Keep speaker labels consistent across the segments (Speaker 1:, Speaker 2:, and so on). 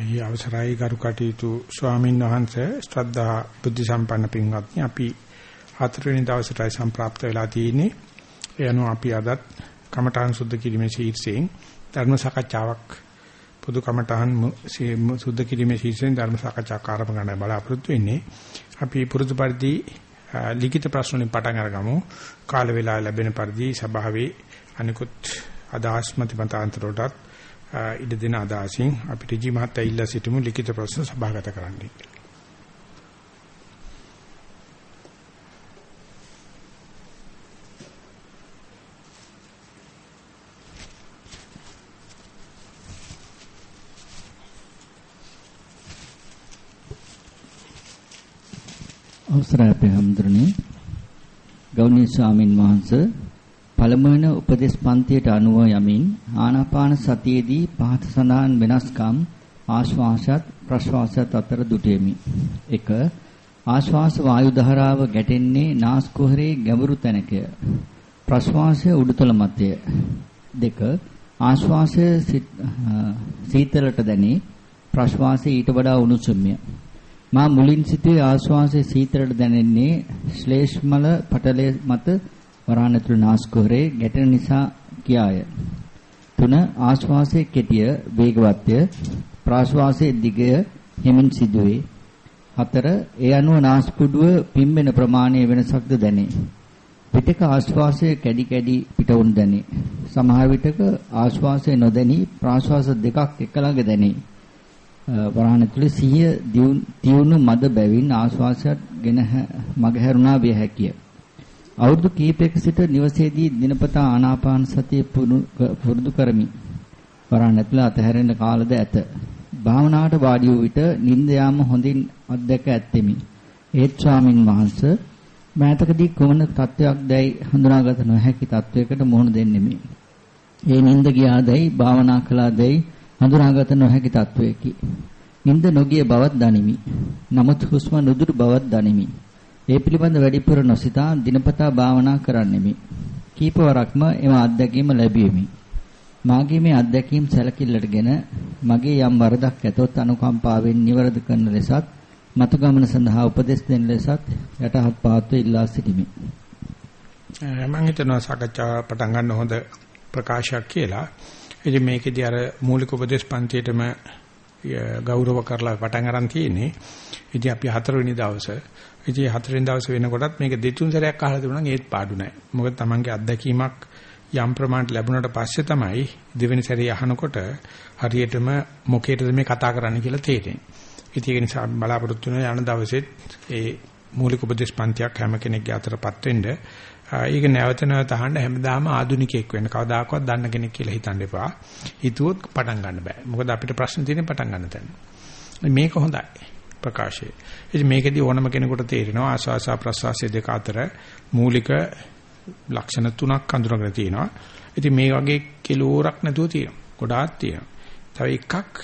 Speaker 1: අයි අවසරයි ගරු කටයුතු ස්වාමීන් වහන්සේ. ශ්‍රද්ධා බුද්ධ සම්පන්න පින්වත්නි අපි හතරවෙනි දවසටයි සම්ප්‍රාප්ත වෙලා තියෙන්නේ. ඒ අනුව අපි අදත් කමඨාන් සුද්ධ කිරීමේ ශීර්ෂයෙන් ධර්ම සාකච්ඡාවක් පොදු කමඨාන් සුද්ධ කිරීමේ ශීර්ෂයෙන් ධර්ම සාකච්ඡාවක් ආරම්භ කරන්න බලාපොරොත්තු වෙන්නේ. අපි පුරුදු පරිදි ලිඛිත ප්‍රශ්න වලින් පටන් අරගමු. කාල වේලාව ලැබෙන පරිදි සභාවේ අනිකුත් අදහස් මත මතාන්තර වලටත් ඉඩ දෙන අදහසින් අපිට ජී මහත්තයා ඉල්ලා සිටමු ලිඛිත ප්‍රශ්න සභාගත කරන්න කියලා.
Speaker 2: අවසරයි අපේ හැමදෙරණි ගෞණීය ස්වාමින් වහන්සේ පළමුවන උපදේශ පන්තියට අනුව යමින් ආනාපාන සතියේදී පහත සඳහන් වෙනස්කම් ආශ්වාසයත් ප්‍රශ්වාසයත් අතර දුටෙමි. 1. ආශ්වාස වායු ධාරාව ගැටෙන්නේ නාස්කුහරේ ගැඹුරු තැනකය. ප්‍රශ්වාසය උඩුතල මතය. 2. ආශ්වාසය සීතලට දැනේ ප්‍රශ්වාසය ඊට වඩා උණුසුම්ය. මා මුලින් සිටුවේ ආශ්වාසයේ සීතලට දැනෙන්නේ ශ්ලේෂ්මල පටලයේ මත වරහන් ඇතුළු නාස්කුහරේ ගැටෙන නිසා කියාය. 3 ආශ්වාසයේ කෙටිය වේගවත්ය ප්‍රාශ්වාසයේ දිගය හිමින් සිදුවේ. 4 ඒ අනුව නාස්පුඩුව පිම්බෙන ප්‍රමාණයේ වෙනසක්ද දැනේ. පිටක ආශ්වාසයේ කැඩි කැඩි පිටවුන් දැනේ. සමහර විටක ආශ්වාසය නොදැනී ප්‍රාශ්වාස දෙකක් එකලඟ දැනේ. වරහන් ඇතුළේ සිහිය දියුණු මද බැවින් ආශ්වාසයත් ගෙන මගහැරුණා විය හැකිය. අවුරුදු කිහිපයක සිට නිවසේදී දිනපතා ආනාපාන සතිය පුරුදු කරමි. වරන් ඇතුළ අතහැරෙන කාලද ඇත. භාවනාවට වාඩි වූ විට නිින්ද යාම හොඳින් අත්දැක ඇත්තෙමි. ඒත් ස්වාමින් වහන්සේ මෑතකදී කොමන තත්වයක් දැයි හඳුනාගත නොහැකි තත්වයකට මුහුණ දෙන්නෙමි. ඒ නිින්ද ගියාදැයි භාවනා කළාදැයි හඳුනාගත නොහැකි තත්වයකි. නිින්ද නොගිය බවත් දනිමි. නමුත් හුස්ම නුදුරු බවත් දනිමි. ඒ පිළිබඳ වැඩිපුර නොසිතා දිනපතා භාවනා කරන්නෙමි. කීපවරක්ම එම අත්දැකීම ලැබීමි. මාගේ මේ අත්දැකීම් සැලකිල්ලටගෙන මගේ යම් වරදක් ඇතොත් අනුකම්පාවෙන් නිවැරදි කරන ලෙසත් මතු ගමන සඳහා උපදෙස් දෙන ලෙසත් යටහත් පාත්ව ඉල්ලා සිටිමි.
Speaker 1: මම හිතනවා සාකච්ඡාව පටන් ගන්න හොඳ ප්‍රකාශයක් කියලා. ඉතින් මේකෙදී අර මූලික උපදේශ පන්තියේටම ගෞරව කරලා පටන් අරන් තියෙන්නේ. ඉතින් අපි හතරවෙනි දවසේ ඉතින් හතරෙන් දවස් වෙනකොටත් මේක දෙතුන් සැරයක් අහලා තිබුණා නම් ඒත් පාඩු නැහැ. මොකද Tamange අත්දැකීමක් යම් ප්‍රමාණයට ලැබුණාට පස්සේ තමයි දෙවෙනි සැරේ අහනකොට හරියටම මොකේද මේ කතා කරන්න කියලා තේරෙන්නේ. ඉතින් ඒක නිසා බලාපොරොත්තු වෙන යන දවසෙත් ඒ මූලික උපදේශ පන්තියක් හැම කෙනෙක්ගේ අතරපත් වෙන්න ඒක නැවත නැවත අහන්න හැමදාම ආදුනිකයෙක් වෙන්න කවදාකවත් දන්න කෙනෙක් කියලා හිතන්න එපා. හිතුවොත් පටන් ගන්න බෑ. මොකද අපිට ප්‍රශ්න තියෙන්නේ පටන් ගන්න තැන. මේක හොඳයි. ප්‍රකාශය. ඉතින් මේකෙදි ඕනම කෙනෙකුට තේරෙනවා ආස්වාස ප්‍රස්වාසය දෙක අතර මූලික ලක්ෂණ තුනක් අඳුරගෙන තියෙනවා. ඉතින් මේ වගේ කිලෝරක් නැතුව තියෙනවා. ගොඩාක් තියෙනවා. තව එකක්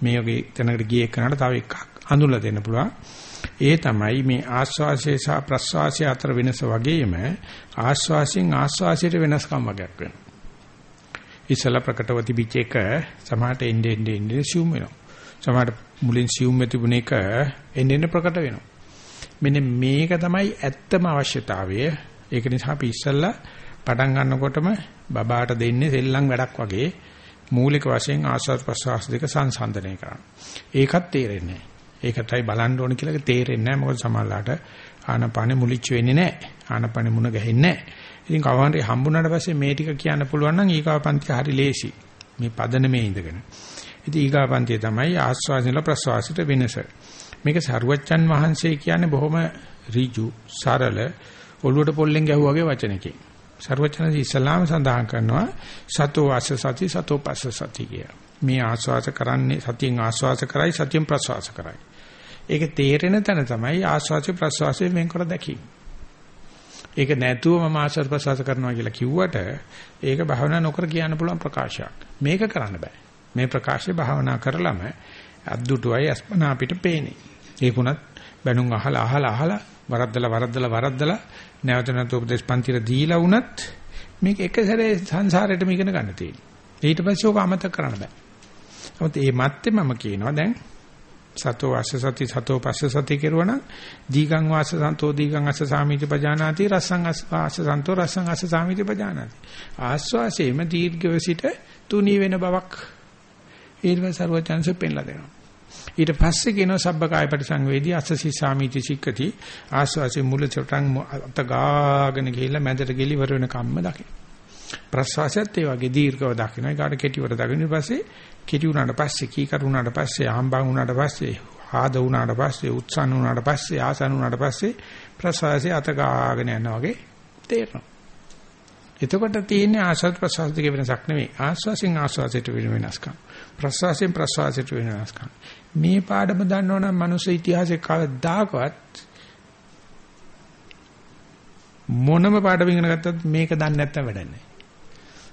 Speaker 1: මේ වගේ තැනකට ගියේ කරාට තව එකක් අඳුරලා දෙන්න පුළුවන්. ඒ තමයි මේ ආස්වාසය සහ ප්‍රස්වාසය අතර වෙනස වගේම ආස්වාසයෙන් ආස්වාසයට වෙනස්කම් වගේක් වෙනවා. ඉස්සලා ප්‍රකටව තිබිච්ච එක සමහරට එන්නේ එන්නේ එන්නේ සිුම් වෙනවා. සමහරට මුලින් සියුම් තිබුණ එක එන්න ප්‍රකට වෙනවා. මෙන්න මේක තමයි ඇත්තම අවශ්‍යතාවය. ඒක නිසා අපි ඉස්සල්ලා පටන් ගන්නකොටම බබාට දෙන්නේ සෙල්ලම් වැඩක් වගේ මූලික වශයෙන් ආස්වාද ප්‍රසවාස දෙක සංසන්දනය කරන්න. ඒකත් තේරෙන්නේ නැහැ. ඒකටයි බලන්න ඕන කියලා තේරෙන්නේ නැහැ. මොකද සමහරලාට ආනපානෙ මුලිච්ච වෙන්නේ නැහැ. ආනපානෙ මුණ ගැහෙන්නේ නැහැ. ඉතින් කවහන්රි හම්බුනාට පස්සේ මේ ටික කියන්න පුළුවන් නම් ඊගාව පන්ති හරි ලේසි. මේ පදනමේ ඉඳගෙන. ඉතින් ඊගාපන්තිය තමයි ආස්වාසිනල ප්‍රසවාසයට වෙනස. මේක සරුවච්චන් වහන්සේ කියන්නේ බොහොම ඍජු සරල ඔළුවට පොල්ලෙන් ගැහුවාගේ වචනකින්. සරුවච්චන් ඉස්ලාම සඳහන් කරනවා සතෝ වාස සති සතෝ පස්ස සති කිය. මේ ආස්වාස කරන්නේ සතියෙන් ආස්වාස කරයි සතියෙන් ප්‍රසවාස කරයි. ඒක තේරෙන තැන තමයි ආස්වාස ප්‍රසවාසයෙන් වෙන්කර දැකීම. ඒක නැතුව මම ආස්වාද ප්‍රසවාස කරනවා කියලා කිව්වට ඒක භවනා නොකර කියන්න පුළුවන් ප්‍රකාශයක්. මේක කරන්න බෑ. මේ ප්‍රකාශය භාවනා කරලම අද්දුටුවයි අස්පනා අපිට පේන්නේ. ඒකුණත් බැනුම් අහලා අහලා අහලා වරද්දලා වරද්දලා වරද්දලා නැවත නැවත උපදේශ පන්තිර දීලා වුණත් මේක එක සැරේ සංසාරේටම ඉගෙන ගන්න තියෙනවා. ඊට පස්සේ ඕක අමතක කරන්න බෑ. නමුත් මේ මැත්තේ මම කියනවා දැන් සතෝ වාස සති සතෝ පස්ස සති කෙරුවනම් දීගං වාස සන්තෝ දීගං අස්ස සාමිති පජානාති රසං වාස සන්තෝ රසං අස්ස සාමිති පජානාති ආස්වාසේම දීර්ඝව සිට තුනී වෙන බවක් ඊර්ව ਸਰවචන්ස පෙන්ලා දෙනවා ඊට පස්සේ කියනවා සබ්බකාය පරිසංවේදී අස්සසි සාමිති සික්කති ආස්වාසේ මුල චටන් අත ගාගෙන ගිහිල්ලා මැදට ගෙලි වර වෙන කම්ම දකින ප්‍රසවාසයත් ඒ වගේ දීර්ඝව දකින්න ඒකට කෙටිවට දකින්න ඊපස්සේ කිරි වුණාට පස්සේ කීකරු වුණාට පස්සේ ආම්බන් වුණාට පස්සේ ආද වුණාට පස්සේ උත්සන්න වුණාට පස්සේ ආසන වුණාට පස්සේ ප්‍රසවාසයේ අත ගාගෙන යනවා වගේ තේරෙනවා. එතකොට තියෙන්නේ ආස්වාද ප්‍රසවාස දෙකේ වෙනසක් නෙවෙයි. ආස්වාසෙන් ආස්වාසයට වෙන වෙනස්කම්. ප්‍රසවාසයෙන් ප්‍රසවාසයට වෙන වෙනස්කම්. මේ පාඩම දන්නවනම් මනුස්ස ඉතිහාසයේ කවදාකවත් මොනම පාඩම ඉගෙන ගත්තත් මේක දන්නේ නැත්තම් වැඩක් නැහැ.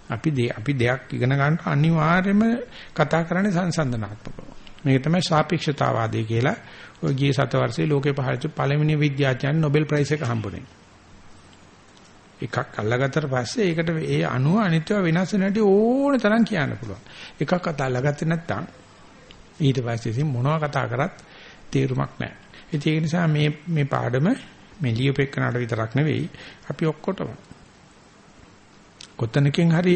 Speaker 1: අපි අපි දෙයක් ඉගෙන ගන්න අනිවාර්යයෙන්ම කතා කරන්නේ සංසන්දනාත්මකව. මේක තමයි සාපේක්ෂතාවාදී කියලා ඔය ගිය සත වර්ෂයේ ලෝකේ පහළට පළවෙනි විද්‍යාඥයන් නොබෙල් ප්‍රයිස් එක හම්බුනේ. එකක් අල්ලගත්තට පස්සේ ඒකට ඒ අණුව අනිත්‍ය වෙනස් වෙන හැටි ඕන තරම් කියන්න පුළුවන්. එකක් අල්ලගත්තේ නැත්නම් ඊට පස්සේ ඉතින් මොනවා කතා කරත් තේරුමක් නැහැ. ඒක නිසා මේ මේ පාඩම මේ ලියුපෙක්කනට විතරක් නෙවෙයි අපි ඔක්කොටම කොතනකින් හරි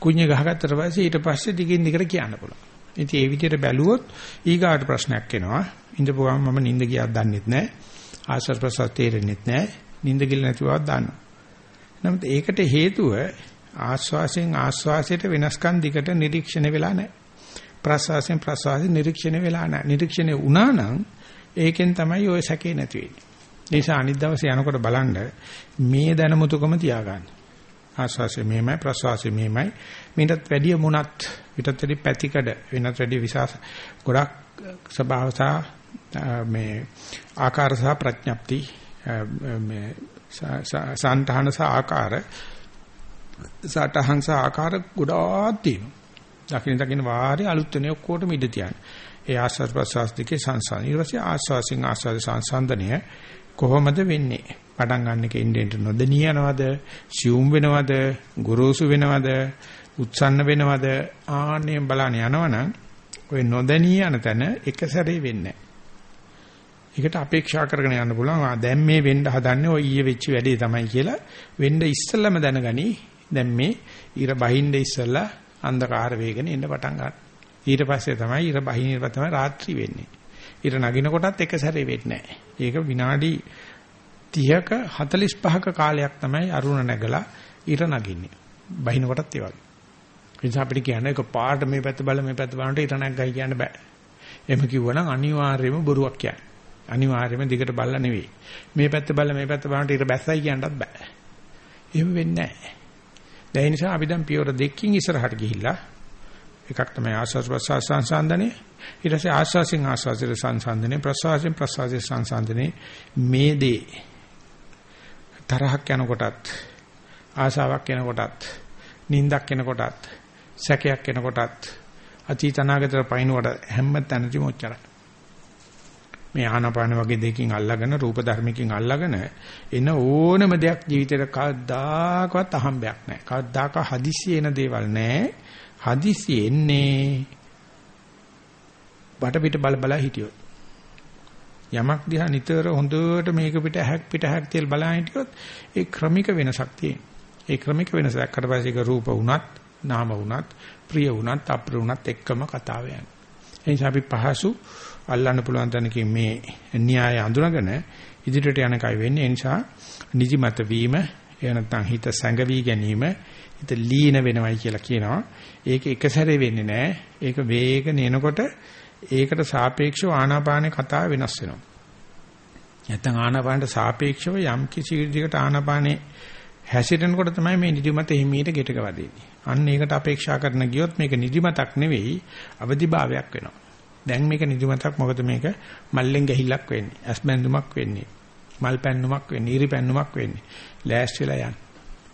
Speaker 1: කුණ්‍ය ගහගත්තට පස්සේ ඊට පස්සේ දිගින් දිගට කියන්න පුළුවන්. ඉතින් ඒ විදිහට බැලුවොත් ඊගාට ප්‍රශ්නයක් එනවා. ඉඳපු ගමන් මම නිින්ද ගියාද දන්නෙත් නැහැ. ආශ්වාස ප්‍රශ්වාස තේරෙන්නෙත් නැහැ. නිින්ද ගිල නැති බවක් දන්නවා. නමුත් ඒකට හේතුව ආශ්වාසයෙන් ආශ්වාසයට වෙනස්කම් දිකට නිරීක්ෂණය වෙලා නැහැ. ප්‍රශ්වාසයෙන් ප්‍රශ්වාසයට නිරීක්ෂණය වෙලා නැහැ. නිරීක්ෂණය වුණා නම් ඒකෙන් තමයි ওই සැකේ නැති වෙන්නේ. ඒ නිසා අනිත් දවසේ යනකොට බලන්න මේ දැනුමුතුකම තියාගන්න. ආශ්වාසය මෙහෙමයි ප්‍රශ්වාසය මෙහෙමයි මීටත් වැඩිය මුණත් ඊටත් වැඩි පැතිකඩ වෙනත් වැඩි විශාස ගොඩක් ස්වභාවසා මේ ආකාර සහ ප්‍රඥප්ති මේ සාන්තහන සහ ආකාර සටහන් සහ ආකාර ගොඩාක් තියෙනවා. දකින්න දකින්න වාරේ අලුත් වෙනේ ඔක්කොටම ඉඳ තියන්නේ. ඒ ආස්වාද ප්‍රසවාස දෙකේ සංසාන. ඊට පස්සේ ආස්වාසින් ආස්වාද සංසන්දනය කොහොමද වෙන්නේ? පටන් ගන්න එක ඉන්දෙන්ට නොදෙනී යනවද? සියුම් වෙනවද? ගොරෝසු වෙනවද? උත්සන්න වෙනවද? ආන්නේ බලන්න යනවනම් ඔය නොදෙනී යන තැන එක සැරේ වෙන්නේ ඒකට අපේක්ෂා කරගෙන යන්න පුළුවන්. ආ දැන් මේ වෙන්න හදන්නේ ඔය ඊයේ වෙච්ච වැඩේ තමයි කියලා වෙන්න ඉස්සෙල්ලම දැනගනි. දැන් මේ ඉර බහින්න ඉස්සෙල්ලා අන්ධකාර වේගන එන්න පටන් ගන්නවා. ඊට පස්සේ තමයි ඉර බහින ඉර තමයි රාත්‍රී වෙන්නේ. ඉර නගින කොටත් එක සැරේ වෙන්නේ නැහැ. ඒක විනාඩි 30ක 45ක කාලයක් තමයි අරුණ නැගලා ඉර නගින්නේ. බහින කොටත් ඒ වගේ. ඒ නිසා අපිට කියන්නේ එක පාට මේ පැත්ත බල මේ පැත්ත බලනට ඉර නැග්ගයි කියන්න බෑ. එහෙම කිව්වනම් අනිවාර්යයෙන්ම බොරුවක් කියන්නේ. අනිවාර්යයෙන්ම දිගට බලලා නෙවෙයි. මේ පැත්ත බල මේ පැත්ත බලනට ඉර බැස්සයි කියන්නත් බෑ. එහෙම වෙන්නේ නැහැ. ඒ නිසා අපි දැන් පියවර දෙකකින් ඉස්සරහට ගිහිල්ලා එකක් තමයි ආස්වාස් ප්‍රසවාස සංසන්දනේ ඊට පස්සේ ආස්වාසින් ආස්වාසයේ සංසන්දනේ ප්‍රසවාසයෙන් ප්‍රසවාසයේ සංසන්දනේ මේ දේ තරහක් යනකොටත් ආසාවක් යනකොටත් නිින්දක් යනකොටත් සැකයක් යනකොටත් අතීත අනාගතට පයින්වට හැම තැනදීම ඔච්චරයි මේ ආනාපාන වගේ දෙකකින් අල්ලාගෙන රූප ධර්මකින් අල්ලාගෙන එන ඕනම දෙයක් ජීවිතේට කවදාකවත් අහම්බයක් නැහැ. කවදාක හදිස්සි එන දේවල් නැහැ. හදිස්සි එන්නේ බට පිට බල බල හිටියොත්. යමක් දිහා නිතර හොඳට මේක පිට හැක් පිට හැක් තියලා බලන හිටියොත් ඒ ක්‍රමික වෙනසක් තියෙනවා. ඒ ක්‍රමික වෙනස දැක්කට පස්සේ ඒක රූප වුණත්, නාම වුණත්, ප්‍රිය වුණත්, අප්‍රිය වුණත් එක්කම කතාව යනවා. ඒ නිසා අපි පහසු අල්ලන්න පුළුවන් තැනකින් මේ න්‍යාය අඳුනගෙන ඉදිරියට යන කයි වෙන්නේ. ඒ නිසා නිදිමත වීම, එය නැත්නම් හිත සැඟවි ගැනීම, හිත ලීන වෙනවයි කියලා කියනවා. ඒක එක සැරේ වෙන්නේ නැහැ. ඒක වේගන එනකොට ඒකට සාපේක්ෂව ආනාපානේ කතාව වෙනස් වෙනවා. නැත්නම් ආනාපානට සාපේක්ෂව යම් කිසි විදිහකට ආනාපානේ හැසිරෙනකොට තමයි මේ නිදිමත හිමීට ගෙටක වදින්නේ. අන්න ඒකට අපේක්ෂා කරන ගියොත් මේක නිදිමතක් නෙවෙයි අවදිභාවයක් වෙනවා. දැන් මේක නිදිමතක් මොකද මේක මල්ලෙන් ගැහිල්ලක් වෙන්නේ. ඇස් බැඳුමක් වෙන්නේ. මල් පැන්නුමක් වෙන්නේ. ඊරි පැන්නුමක් වෙන්නේ. ලෑස්ති වෙලා යන්න.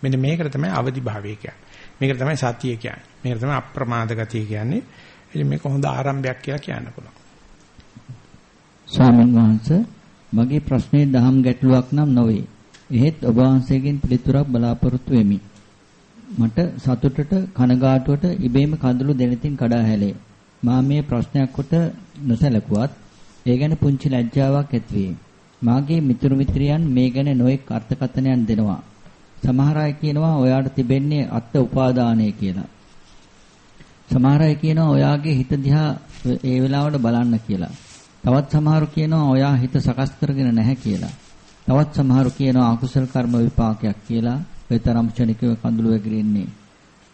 Speaker 1: මෙන්න මේකට තමයි අවදිභාවය කියන්නේ. මේකට තමයි සතිය කියන්නේ. මේකට තමයි අප්‍රමාද ගතිය කියන්නේ. ඉතින් මේක හොඳ ආරම්භයක් කියලා කියන්න පුළුවන්.
Speaker 2: ස්වාමීන් වහන්සේ මගේ ප්‍රශ්නේ දහම් ගැටලුවක් නම් නොවේ. එහෙත් ඔබ වහන්සේගෙන් පිළිතුරක් බලාපොරොත්තු වෙමි. මට සතුටට කනගාටුවට ඉබේම කඳුළු දෙනතින් කඩා හැලේ. මා මේ ප්‍රශ්නයක් කොට නොසැලකුවත් ඒ ගැන පුංචි ලැජ්ජාවක් ඇතිවේ. මාගේ මිතුරු මිත්‍රයන් මේ ගැන නොඑක් අර්ථකථනයන් දෙනවා. සමහර අය කියනවා ඔයාට තිබෙන්නේ අත්ත උපාදානය කියලා. සමහර අය කියනවා ඔයාගේ හිත දිහා ඒ වෙලාවට බලන්න කියලා. තවත් සමහරු කියනවා ඔයා හිත සකස් කරගෙන නැහැ කියලා. තවත් සමහරු කියනවා අකුසල කර්ම විපාකයක් කියලා. ඔය තරම් ක්ෂණිකව කඳුළු වැగిරෙන්නේ.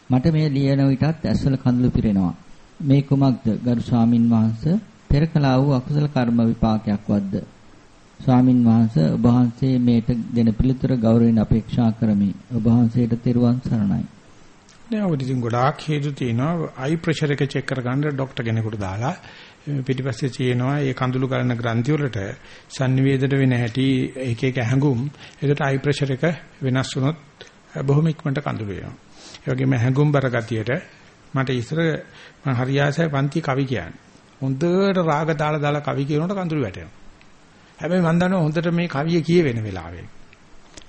Speaker 2: මට මේ ලියන විටත් ඇස්වල කඳුළු පිරෙනවා. මේ කුමක්ද ගරු ස්වාමින් වහන්සේ පෙර කළා වූ අකුසල කර්ම විපාකයක් වද්ද? ස්වාමින් වහන්සේ ඔබ වහන්සේ මේට දෙන පිළිතුර ගෞරවයෙන් අපේක්ෂා කරමි. ඔබ වහන්සේට තෙරුවන් සරණයි.
Speaker 1: නෑ ඔය ඉතින් ගොඩාක් හේතු තියෙනවා. අයි ප්‍රෙෂර් එක චෙක් කරගන්න ડોක්ටර් කෙනෙකුට දාලා පිටිපස්සේ තියෙනවා ඒ කඳුළු ගලන ග්‍රන්ථි වලට sannivedana වෙන හැටි එක එක හැඟුම්. ඒකට අයි ප්‍රෙෂර් එක වෙනස් වුණොත් බොහොම ඉක්මනට කඳුළු වෙනවා. ඒ වගේම හැඟුම් බර ගතියට මට ඉස්සර මම හරියාසයි පන්ති කවි කියන්නේ. හොඳට රාග දාලා දාලා කවි කියනකොට කඳුළු වැටෙනවා. හැබැයි මම දන්නවා හොඳට මේ කවිය කියවෙන වෙලාවේ.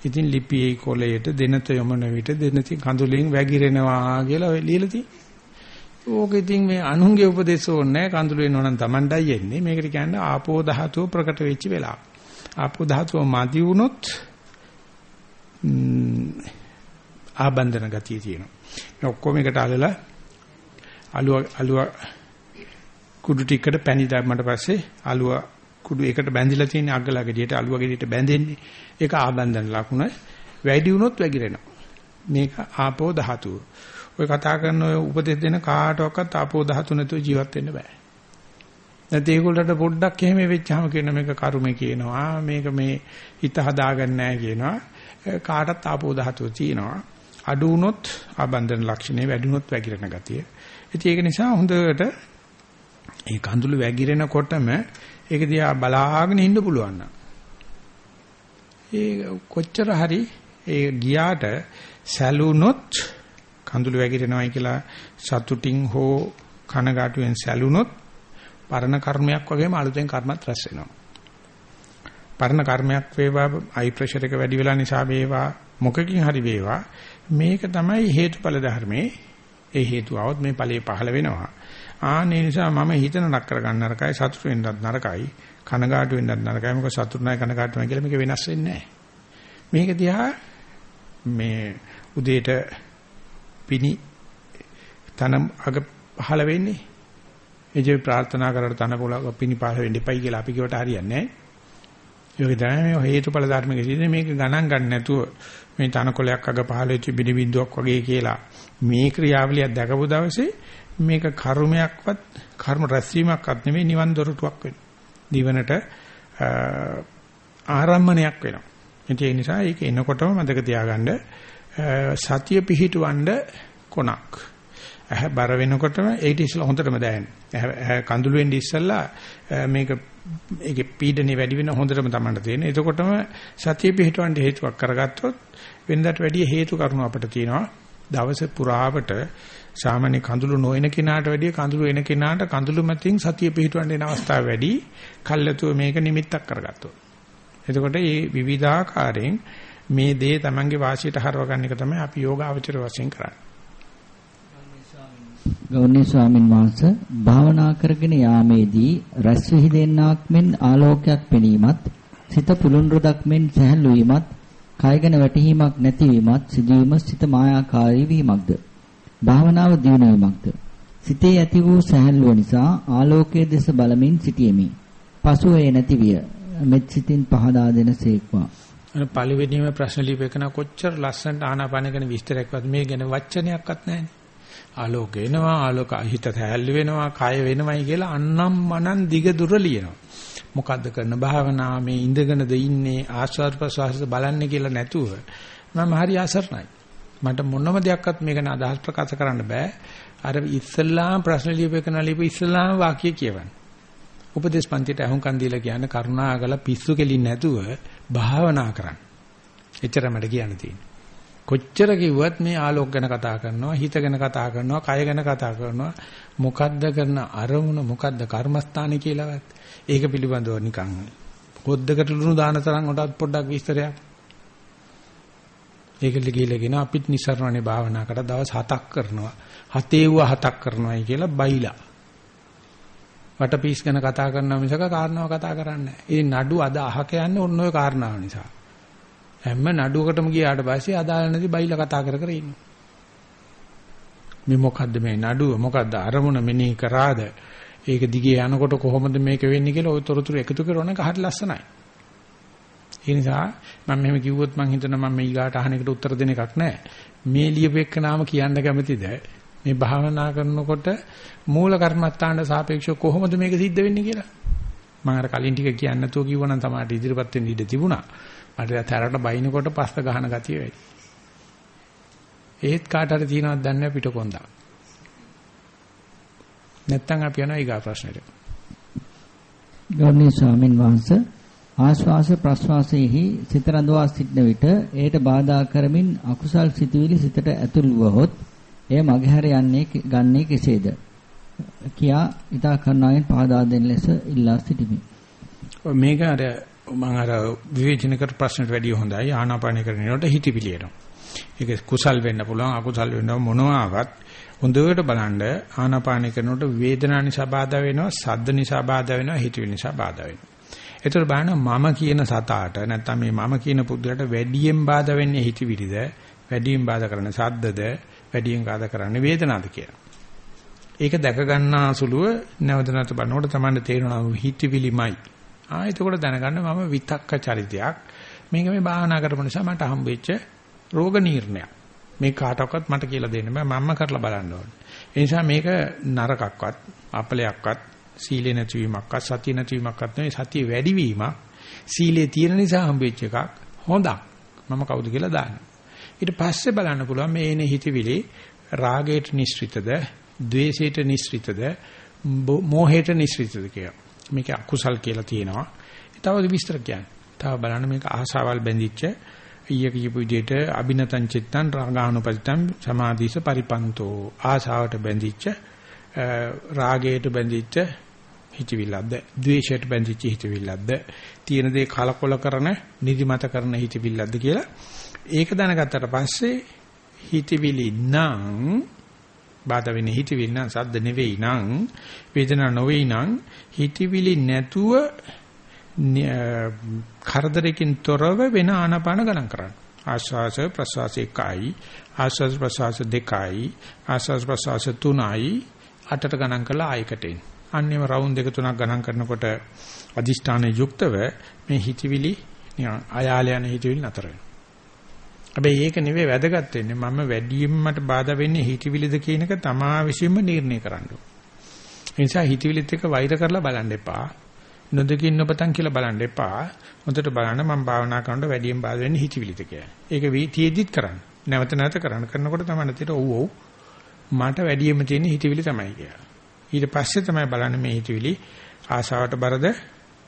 Speaker 1: ඉතින් ලිපියේ කොලයට දෙනත යොමන විට දෙනති කඳුලින් වැగిරෙනවා කියලා ඔය ලියලා තියෙන්නේ. ඕක ඉතින් මේ අනුන්ගේ උපදේශ ඕනේ කඳුළු වෙනවා නම් Tamanටයි එන්නේ. මේකට කියන්නේ ආපෝ ධාතුව ප්‍රකට වෙච්ච වෙලාව. ආපෝ ධාතුව මදි වුණොත් ආබන්ධන ගතිය තියෙනවා. මේ ඔක්කොම එකට අල්ලලා අලුව අලුව කුඩු ටිකට පැණි දැම්මට පස්සේ අලුව කුඩු එකට බැඳිලා තියෙන අග්ගලා ගෙඩියට අලුව ගෙඩියට බැඳෙන්නේ. ඒක ආබන්ධන ලකුණ. වැඩි වුණොත් වැగిරෙනවා. මේක ආපෝ ධාතුව. ඔය කතා කරන ඔය උපදෙස් දෙන කාටවත් ආපෝ ධාතු නැතුව ජීවත් වෙන්න බෑ. නැත්නම් ඒගොල්ලන්ට පොඩ්ඩක් එහෙම වෙච්චාම කියන මේක කරුමේ කියනවා මේක මේ හිත හදාගන්න නැහැ කියනවා කාටත් ආපෝ ධාතුව තියෙනවා අඩු වුණොත් ආබන්ධන ලක්ෂණේ වැඩි වුණොත් වැగిරෙන ගතිය. ඉතින් ඒක නිසා හොඳට ඒ කඳුළු වැగిරෙනකොටම ඒක දිහා බලාගෙන ඉන්න පුළුවන් නම් ඒ කොච්චර හරි ඒ ගියාට සැලුනොත් කඳුළු වැగిරෙනවයි කියලා සතුටින් හෝ කනගාටුවෙන් සැලුනොත් පරණ කර්මයක් වගේම අලුතෙන් කර්මත් රැස් වෙනවා. පරණ කර්මයක් වේවා අයි ප්‍රෙෂර් එක වැඩි වෙලා නිසා වේවා මොකකින් හරි වේවා මේක තමයි හේතුඵල ධර්මයේ ඒ හේතු આવොත් මේ ඵලයේ පහළ වෙනවා. ආනේ නිසා මම හිතන නක් කරගන්න නරකයි සතුට වෙන්නත් නරකයි කනගාටු වෙන්නත් නරකයි මොකද සතුට නැයි කනගාටු නැහැ කියලා මේක වෙනස් වෙන්නේ නැහැ. මේක දිහා මේ උදේට පිනි තන අග පහළ වෙන්නේ එජේ ප්‍රාර්ථනා කරලා තන පොළ පිනි පහළ වෙන්න එපයි කියලා අපි කිව්වට හරියන්නේ නැහැ. ඒක තමයි මේ හේතුඵල ධර්මයේ සිටින මේක ගණන් ගන්න නැතුව මේ තනකොලයක් අග පහළ වෙච්ච බිනි බින්දුවක් වගේ කියලා මේ ක්‍රියාවලියක් දැකපු දවසේ මේක කර්මයක්වත් කර්ම රැස්වීමක්වත් නෙවෙයි නිවන් දොරටුවක් වෙනවා. නිවනට ආරම්මණයක් වෙනවා. ඒ නිසා ඒක එනකොටම මතක තියාගන්න සතිය පිහිටවන්න කොනක්. ඇහැ බර වෙනකොටම ඒක ඉස්සලා හොඳටම දැනෙන. ඇහැ කඳුළු වෙන්නේ ඉස්සලා මේක ඒකේ පීඩනේ වැඩි වෙන හොඳටම තමයි තේරෙන්නේ. එතකොටම සතිය පිහිටවන්න හේතුවක් කරගත්තොත් වෙනදාට වැඩිය හේතු කරුණු අපිට තියෙනවා. දවස පුරාවට සාමාන්‍ය කඳුළු නොයන කෙනාට වැඩිය කඳුළු එන කෙනාට කඳුළු මතින් සතිය පිහිටවන්න එන අවස්ථාව වැඩි. කල්ැතුව මේක නිමිත්තක් කරගත්තොත්. එතකොට මේ විවිධාකාරයෙන් මේ දේ Tamange වාසියට හරව ගන්න එක තමයි අපි යෝගාවචර වශයෙන් කරන්නේ.
Speaker 2: ගෞරවනීය ස්වාමින් වහන්සේ භාවනා කරගෙන යාමේදී රැස් විහිදෙන්නාක් මෙන් ආලෝකයක් පෙනීමත් සිත පුලුන් රොඩක් මෙන් සැහැල්ලු වීමත් කයගෙන වැටහීමක් නැතිවීමත් සිදුවීම සිත මායාකාරී වීමක්ද? භාවනාව දියුණු වීමක්ද? සිතේ ඇති වූ සැහැල්ලුව නිසා ආලෝකයේ දෙස බලමින් සිටීමේ පසුව ඒ නැතිවිය මෙත් සිතින් පහදා දෙන සේක්වා.
Speaker 1: පළවෙනිම ප්‍රශ්න ලියපෙකන කොච්චර ලස්සනට ආනාපාන ගැන විස්තරයක්වත් මේ ගැන වචනයක්වත් නැහැ ආලෝක එනවා ආලෝක හිත තැහැල්ලු වෙනවා කය වෙනවයි කියලා අන්නම් මනන් දිග දුර ලියනවා. මොකද්ද කරන භාවනාව? මේ ඉඳගෙනද ඉන්නේ ආස්වාද ප්‍රසවාස බලන්නේ කියලා නැතුව මම හරි අසරණයි. මට මොනම දෙයක්වත් මේක න අදහස් ප්‍රකාශ කරන්න බෑ. අර ඉස්සල්ලාම ප්‍රශ්න ලියපෙකන ලියපු ඉස්සල්ලාම වාක්‍ය කියවන්න. උපදේශ පන්තියට අහුම්කන් දීලා කියන්නේ කරුණාකර පිස්සු කෙලින් නැතුව භාවනා කරන්න. එච්චර මට කියන්න තියෙන්නේ. කොච්චර කිව්වත් මේ ආලෝක ගැන කතා කරනවා හිත ගැන කතා කරනවා කය ගැන කතා කරනවා. මොකද්ද කරන අරමුණ මොකද්ද කර්මස්ථානේ කියලාවත් ඒක පිළිබඳව නිකන් පොද්දකට ලුණු දාන තරම් උඩත් පොඩ්ඩක් විස්තරයක්. ඒක ලිගිලගෙන අපිත් නිසරණනේ භාවනා කරලා දවස් 7ක් කරනවා. හතේව හතක් කරනවායි කියලා බයිලා. වටපීස් ගැන කතා කරනවා මිසක කාරණාව කතා කරන්නේ නැහැ. ඒ නඩු අද අහක යන්නේ ඔන්න ඔය කාරණාව නිසා. හැම නඩුවකටම ගියාට පස්සේ අදාළ නැති බයිලා කතා කර කර ඉන්නවා. මේ මොකද්ද මේ නඩුව මොකද්ද අරමුණ මෙනෙහි කරාද ඒක දිගේ යනකොට කොහොමද මේක වෙන්නේ කියලා ওই තොරතුරු එකතු කරන එක හරි ලස්සනයි. ඒ නිසා මම මෙහෙම කිව්වොත් මම හිතනවා මම මේ ඊගාට අහන එකට උත්තර දෙන එකක් නැහැ. මේ ලියපෙක්ක නාම කියන්න කැමතිද? මේ භාවනා කරනකොට මූල කර්මත්තාන්ට සාපේක්ෂව කොහොමද මේක සිද්ධ වෙන්නේ කියලා. මම අර කලින් ටික කියන්න නැතුව කිව්වනම් තමයි ඉදිරිපත් වෙන්න ඉඩ තිබුණා. මට තරට බයිනකොට පස්ස ගහන ගතිය වැඩි. ඒත් කාට හරි තියෙනවද දන්නේ පිටකොන්දා. නැත්තම් අපි යනවා ඊගා ප්‍රශ්නෙට.
Speaker 2: ගෞරවනීය ස්වාමින් වහන්සේ ආශ්වාස ප්‍රශ්වාසයේහි සිත රඳවා සිටන විට එයට බාධා කරමින් අකුසල් සිතුවිලි සිතට ඇතුල් වහොත් එය මගහැර යන්නේ ගන්නේ කෙසේද? කියා ඊතා කරුණාවෙන් පහදා දෙන ලෙස ඉල්ලා සිටිමි.
Speaker 1: මේක අර මම අර විවේචන කර ප්‍රශ්නට වැඩිය හොඳයි ආනාපාන කරනකොට හිතවිලියට. ඒක කුසල් වෙන්න පුළුවන් අකුසල් වෙන්න මොනවාවත් හොඳට බලන්න ආනාපාන කරනකොට වේදනා නිසා බාධා වෙනවා සද්ද නිසා බාධා වෙනවා හිතවිලි නිසා බාධා වෙනවා. ඒතර බලන්න මම කියන සතාට නැත්නම් මේ මම කියන පුද්ගලට වැඩියෙන් බාධා වෙන්නේ හිතවිලිද වැඩියෙන් බාධා කරන්නේ සද්දද වැඩියෙන් බාධා කරන්නේ වේදනාවද කියලා. ඒක දැක ගන්නා සුළුව නැවත නැවත බලනකොට තමයි තේරෙනවා හිතවිලිමයි. ආ එතකොට දැනගන්න මම විතක්ක චරිතයක්. මේක මේ භාවනා කරපු නිසා මට හම්බෙච්ච රෝග නිర్ణයක්. මේ කාටවත් මට කියලා දෙන්න බෑ මම්ම කරලා බලන්න ඕනේ. ඒ නිසා මේක නරකක්වත් අපලයක්වත් සීලේ නැතිවීමක්වත් සතිය නැතිවීමක්වත් නෙවෙයි සතිය වැඩිවීමක්. සීලේ තියෙන නිසා හම්බෙච්ච එකක් හොඳක්. මම කවුද කියලා දාන්න. ඊට පස්සේ බලන්න පුළුවන් මේ එනේ හිතවිලි රාගයට නිස්ෘතද, ద్వේෂයට නිස්ෘතද, මෝහයට නිස්ෘතද කියලා. මේක අකුසල් කියලා තියෙනවා. තව විස්තර කියන්න. තව බලන්න මේක ආසාවල් බැඳිච්ච ඊය කියපු විදිහට අබිනතං චිත්තං රාගානුපතිතං සමාධිස පරිපන්තෝ ආසාවට බැඳිච්ච රාගයට බැඳිච්ච හිතවිල්ලක්ද ද්වේෂයට බැඳිච්ච හිතවිල්ලක්ද තියෙන දේ කලකොල කරන නිදිමත කරන හිතවිල්ලක්ද කියලා ඒක දැනගත්තට පස්සේ හිතවිලි නම් බාධා වෙන හිතවිලි නම් සද්ද නෙවෙයි නම් වේදනා නොවේයි නම් හිතවිලි නැතුව කරදරකින් තොරව වෙන ආනාපාන ගණන් කරන්න. ආශ්වාස ප්‍රශ්වාස එකයි ආශ්වාස ප්‍රශ්වාස දෙකයි ආශ්වාස ප්‍රශ්වාස තුනයි අටට ගණන් කළා ආයකට එන්න. අන්නේම රවුන්ඩ් දෙක තුනක් ගණන් කරනකොට අදිෂ්ඨානයේ යුක්තව මේ හිතවිලි නිකන් අයාල යන හිතවිලි නතර වෙනවා. හැබැයි ඒක නෙවෙයි වැදගත් වෙන්නේ මම වැඩියෙන්මට බාධා වෙන්නේ හිතවිලිද කියන එක තමා විසින්ම නිර්ණය කරන්න ඕනේ. ඒ නිසා හිතවිලිත් එක්ක වෛර කරලා බලන්න එපා. නොදකින් නොපතන් කියලා බලන්න එපා. හොඳට බලන්න මම භාවනා කරනකොට වැඩියෙන් බාධා වෙන්නේ හිතවිලිද කියලා. ඒක වීතියෙදිත් කරන්න. නැවත නැවත කරන්න කරනකොට තමයි තේර ඔව් ඔව් මට වැඩියෙන්ම තියෙන හිතවිලි තමයි කියලා. ඊට පස්සේ තමයි බලන්නේ මේ හිතවිලි ආශාවට බරද,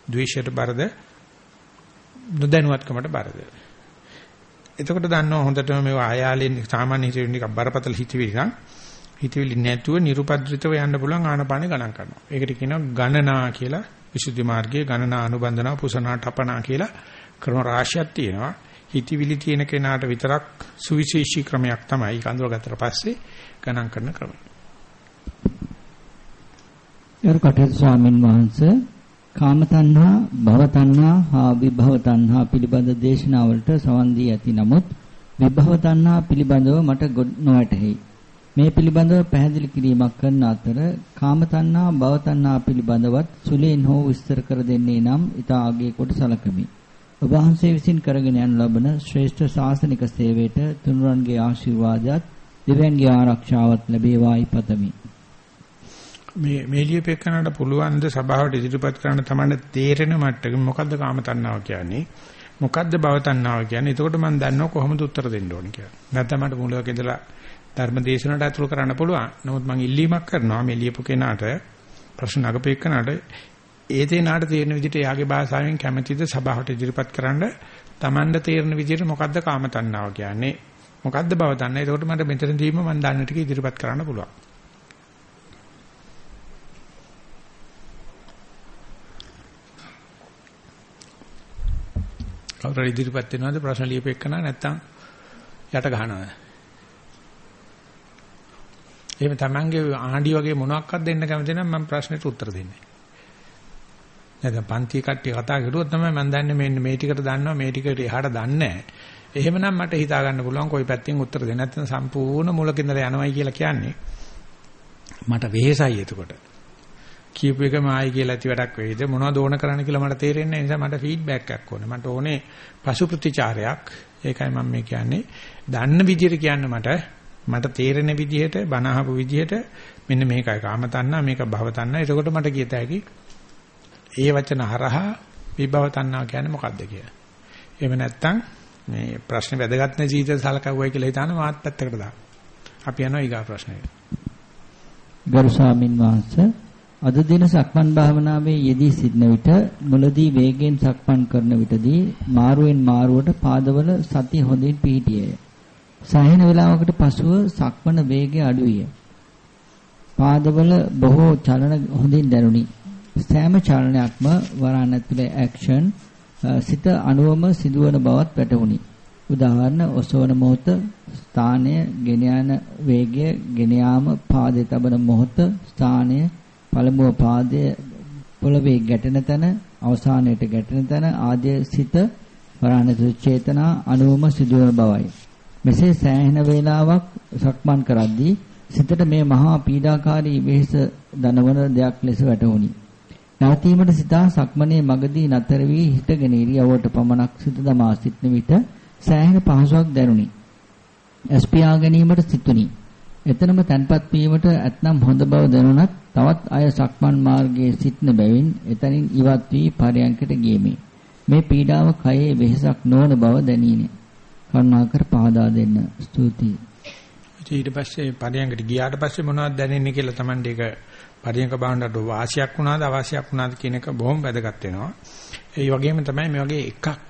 Speaker 1: ද්වේෂයට බරද, නොදැනුවත්කමට බරද. එතකොට දන්නවා හොඳටම මේ ආයාලෙන් සාමාන්‍ය හිතවිලි නිකන් බරපතල හිතවිලි නම් හිතවිලි නැතුව නිරුපද්‍රිතව යන්න පුළුවන් ආනපානෙ ගණන් කරනවා. ඒකට කියනවා ගණනා කියලා විසුද්ධි මාර්ගයේ ගණනා අනුබන්ධනා පුසනා ඨපනා කියලා ක්‍රම රාශියක් තියෙනවා. හිතවිලි තියෙන කෙනාට විතරක් සුවිශේෂී ක්‍රමයක් තමයි කඳුරගත්තට පස්සේ ගණන් කරන ක්‍රමය.
Speaker 2: යරු කටයුතු ස්වාමින් වහන්සේ කාම තණ්හා, භව තණ්හා හා විභව තණ්හා පිළිබඳ දේශනාවලට සවන් දී ඇති නමුත් විභව තණ්හා පිළිබඳව මට නොවැටහෙයි. මේ පිළිබඳව පැහැදිලි කිරීමක් කරන අතර කාම තණ්හා, භව තණ්හා පිළිබඳවත් සුලෙන් හෝ විස්තර කර දෙන්නේ නම් ඊට ආගේ කොට සලකමි. ඔබ වහන්සේ විසින් කරගෙන යන ලබන ශ්‍රේෂ්ඨ ශාසනික සේවයට තුනුරන්ගේ ආශිර්වාදات දෙවියන්ගේ ආරක්ෂාවත් ලැබේවායි පතමි.
Speaker 1: මේ මේලියපෙකනට පුළුවන් ද සභාවට ඉදිරිපත් කරන්න තමයි තේරෙන මට්ටමක මොකද්ද කාම තණ්හාව කියන්නේ? මොකද්ද භව තණ්හාව කියන්නේ? එතකොට මම දන්නවා කොහොමද උත්තර දෙන්න ඕන කියලා. නැත්නම් මට මුලක ඉඳලා ධර්ම දේශනට අතුරු කරන්න පුළුවන්. නමුත් මම ඉල්ලීමක් කරනවා මේ ලියපු කෙනාට ප්‍රශ්න අගපේකනට ඒ තේනාට තේරෙන විදිහට යාගේ භාෂාවෙන් කැමැතිද සභාවට ඉදිරිපත් කරන්න? Tamanda තේරෙන විදිහට මොකද්ද කාම තණ්හාව කියන්නේ? මොකද්ද භව තණ්හාව එතකොට මට මෙතනදීම මම දන්න ටික ඉදිරිපත් කරන්න පුළුවන්. කවුරු ඉදිරිපත් වෙනවද ප්‍රශ්න ලියපෙකන නැත්තම් යට ගහනවද? එහෙම තමන්ගේ ආණ්ඩි වගේ මොනවාක්වත් දෙන්න කැමති නම් මම ප්‍රශ්නෙට උත්තර දෙන්නේ. නැත්නම් පන්ති කට්ටිය කතා කරුවොත් තමයි මම දන්නේ මෙන්න මේ ටිකට දන්නවා මේ ටිකට එහාට දන්නේ නැහැ. එහෙමනම් මට හිතා ගන්න පුළුවන් කොයි පැත්තෙන් උත්තර දෙන්න නැත්නම් සම්පූර්ණ මුලකින්දලා යනවයි කියලා කියන්නේ. මට වෙහෙසයි එතකොට. කියපු එකම ආයි කියලා ඇති වැඩක් වෙයිද මොනවද ඕන කරන්න කියලා මට තේරෙන්නේ නැහැ. නිසා මට ෆීඩ්බැක් එකක් ඕනේ. මට ඕනේ පසු ප්‍රතිචාරයක්. ඒකයි මම මේ කියන්නේ. දන්න විදිහට කියන්න මට මට තේරෙන විදිහට බණ අහපු විදිහට මෙන්න මේකයි කාම තණ්හා මේක භව තණ්හා. එතකොට මට කියත හැකි ඒ වචන හරහා විභව තණ්හා කියන්නේ මොකක්ද කියලා. එහෙම නැත්නම් මේ ප්‍රශ්නේ වැදගත් නැති ජීවිත සලකවුවයි කියලා හිතාන මාත් පැත්තකට දාන්න. අපි යනවා ඊගා ප්‍රශ්නෙට.
Speaker 2: ගරු ස්වාමින් වහන්සේ අද දින සක්මන් භාවනාවේ යෙදී සිටන විට මුලදී වේගයෙන් සක්මන් කරන විටදී මාරුවෙන් මාරුවට පාදවල සතිය හොඳින් පිහිටියේය. සෑහෙන වේලාවකට පසුව සක්මන වේගය අඩු විය. පාදවල බොහෝ චලන හොඳින් දැනුනි. සෑම චලනයක්ම වරණ ඇතුලේ ඇක්ෂන් සිත අනුවම සිදුවන බවත් වැටහුණි. උදාහරණ ඔසවන මොහොත ස්ථානය ගෙන යන වේගය ගෙන යාම පාදයේ තබන මොහොත ස්ථානය පළමුව පාදයේ පොළවේ ගැටෙන තැන අවසානයේට ගැටෙන තැන ආදී සිත වරණ චේතනා අනුවම සිදුවන බවයි. මෙසේ සෑහෙන වේලාවක් සක්මන් කරද්දී සිතට මේ මහා පීඩාකාරී වෙහෙස දනවන දෙයක් ලෙස වැටහුණි. නැවතීමට සිතා සක්මනේ මගදී නතර වී හිටගෙන ඉරියවට පමණක් සිත දමා සිටන විට සෑහෙන පහසුවක් දැනුනි. එස්පියා ගැනීමට සිතුනි. එතනම තන්පත් වීමට ඇතනම් හොඳ බව දැනුණත් තවත් අය සක්මන් මාර්ගයේ සිටන බැවින් එතනින් ඉවත් වී පරයන්කට ගියමි. මේ පීඩාව කයේ වෙහෙසක් නොවන බව දැනීනේ. කරුණාකර පහදා දෙන්න. ස්තුතියි.
Speaker 1: ඊට පස්සේ පරියංගට ගියාට පස්සේ මොනවද දැනෙන්නේ කියලා Tamande එක පරියංග බාහනට වාසියක් වුණාද අවශ්‍යයක් වුණාද කියන එක බොහොම වැදගත් වෙනවා. ඒ වගේම තමයි මේ වගේ එකක්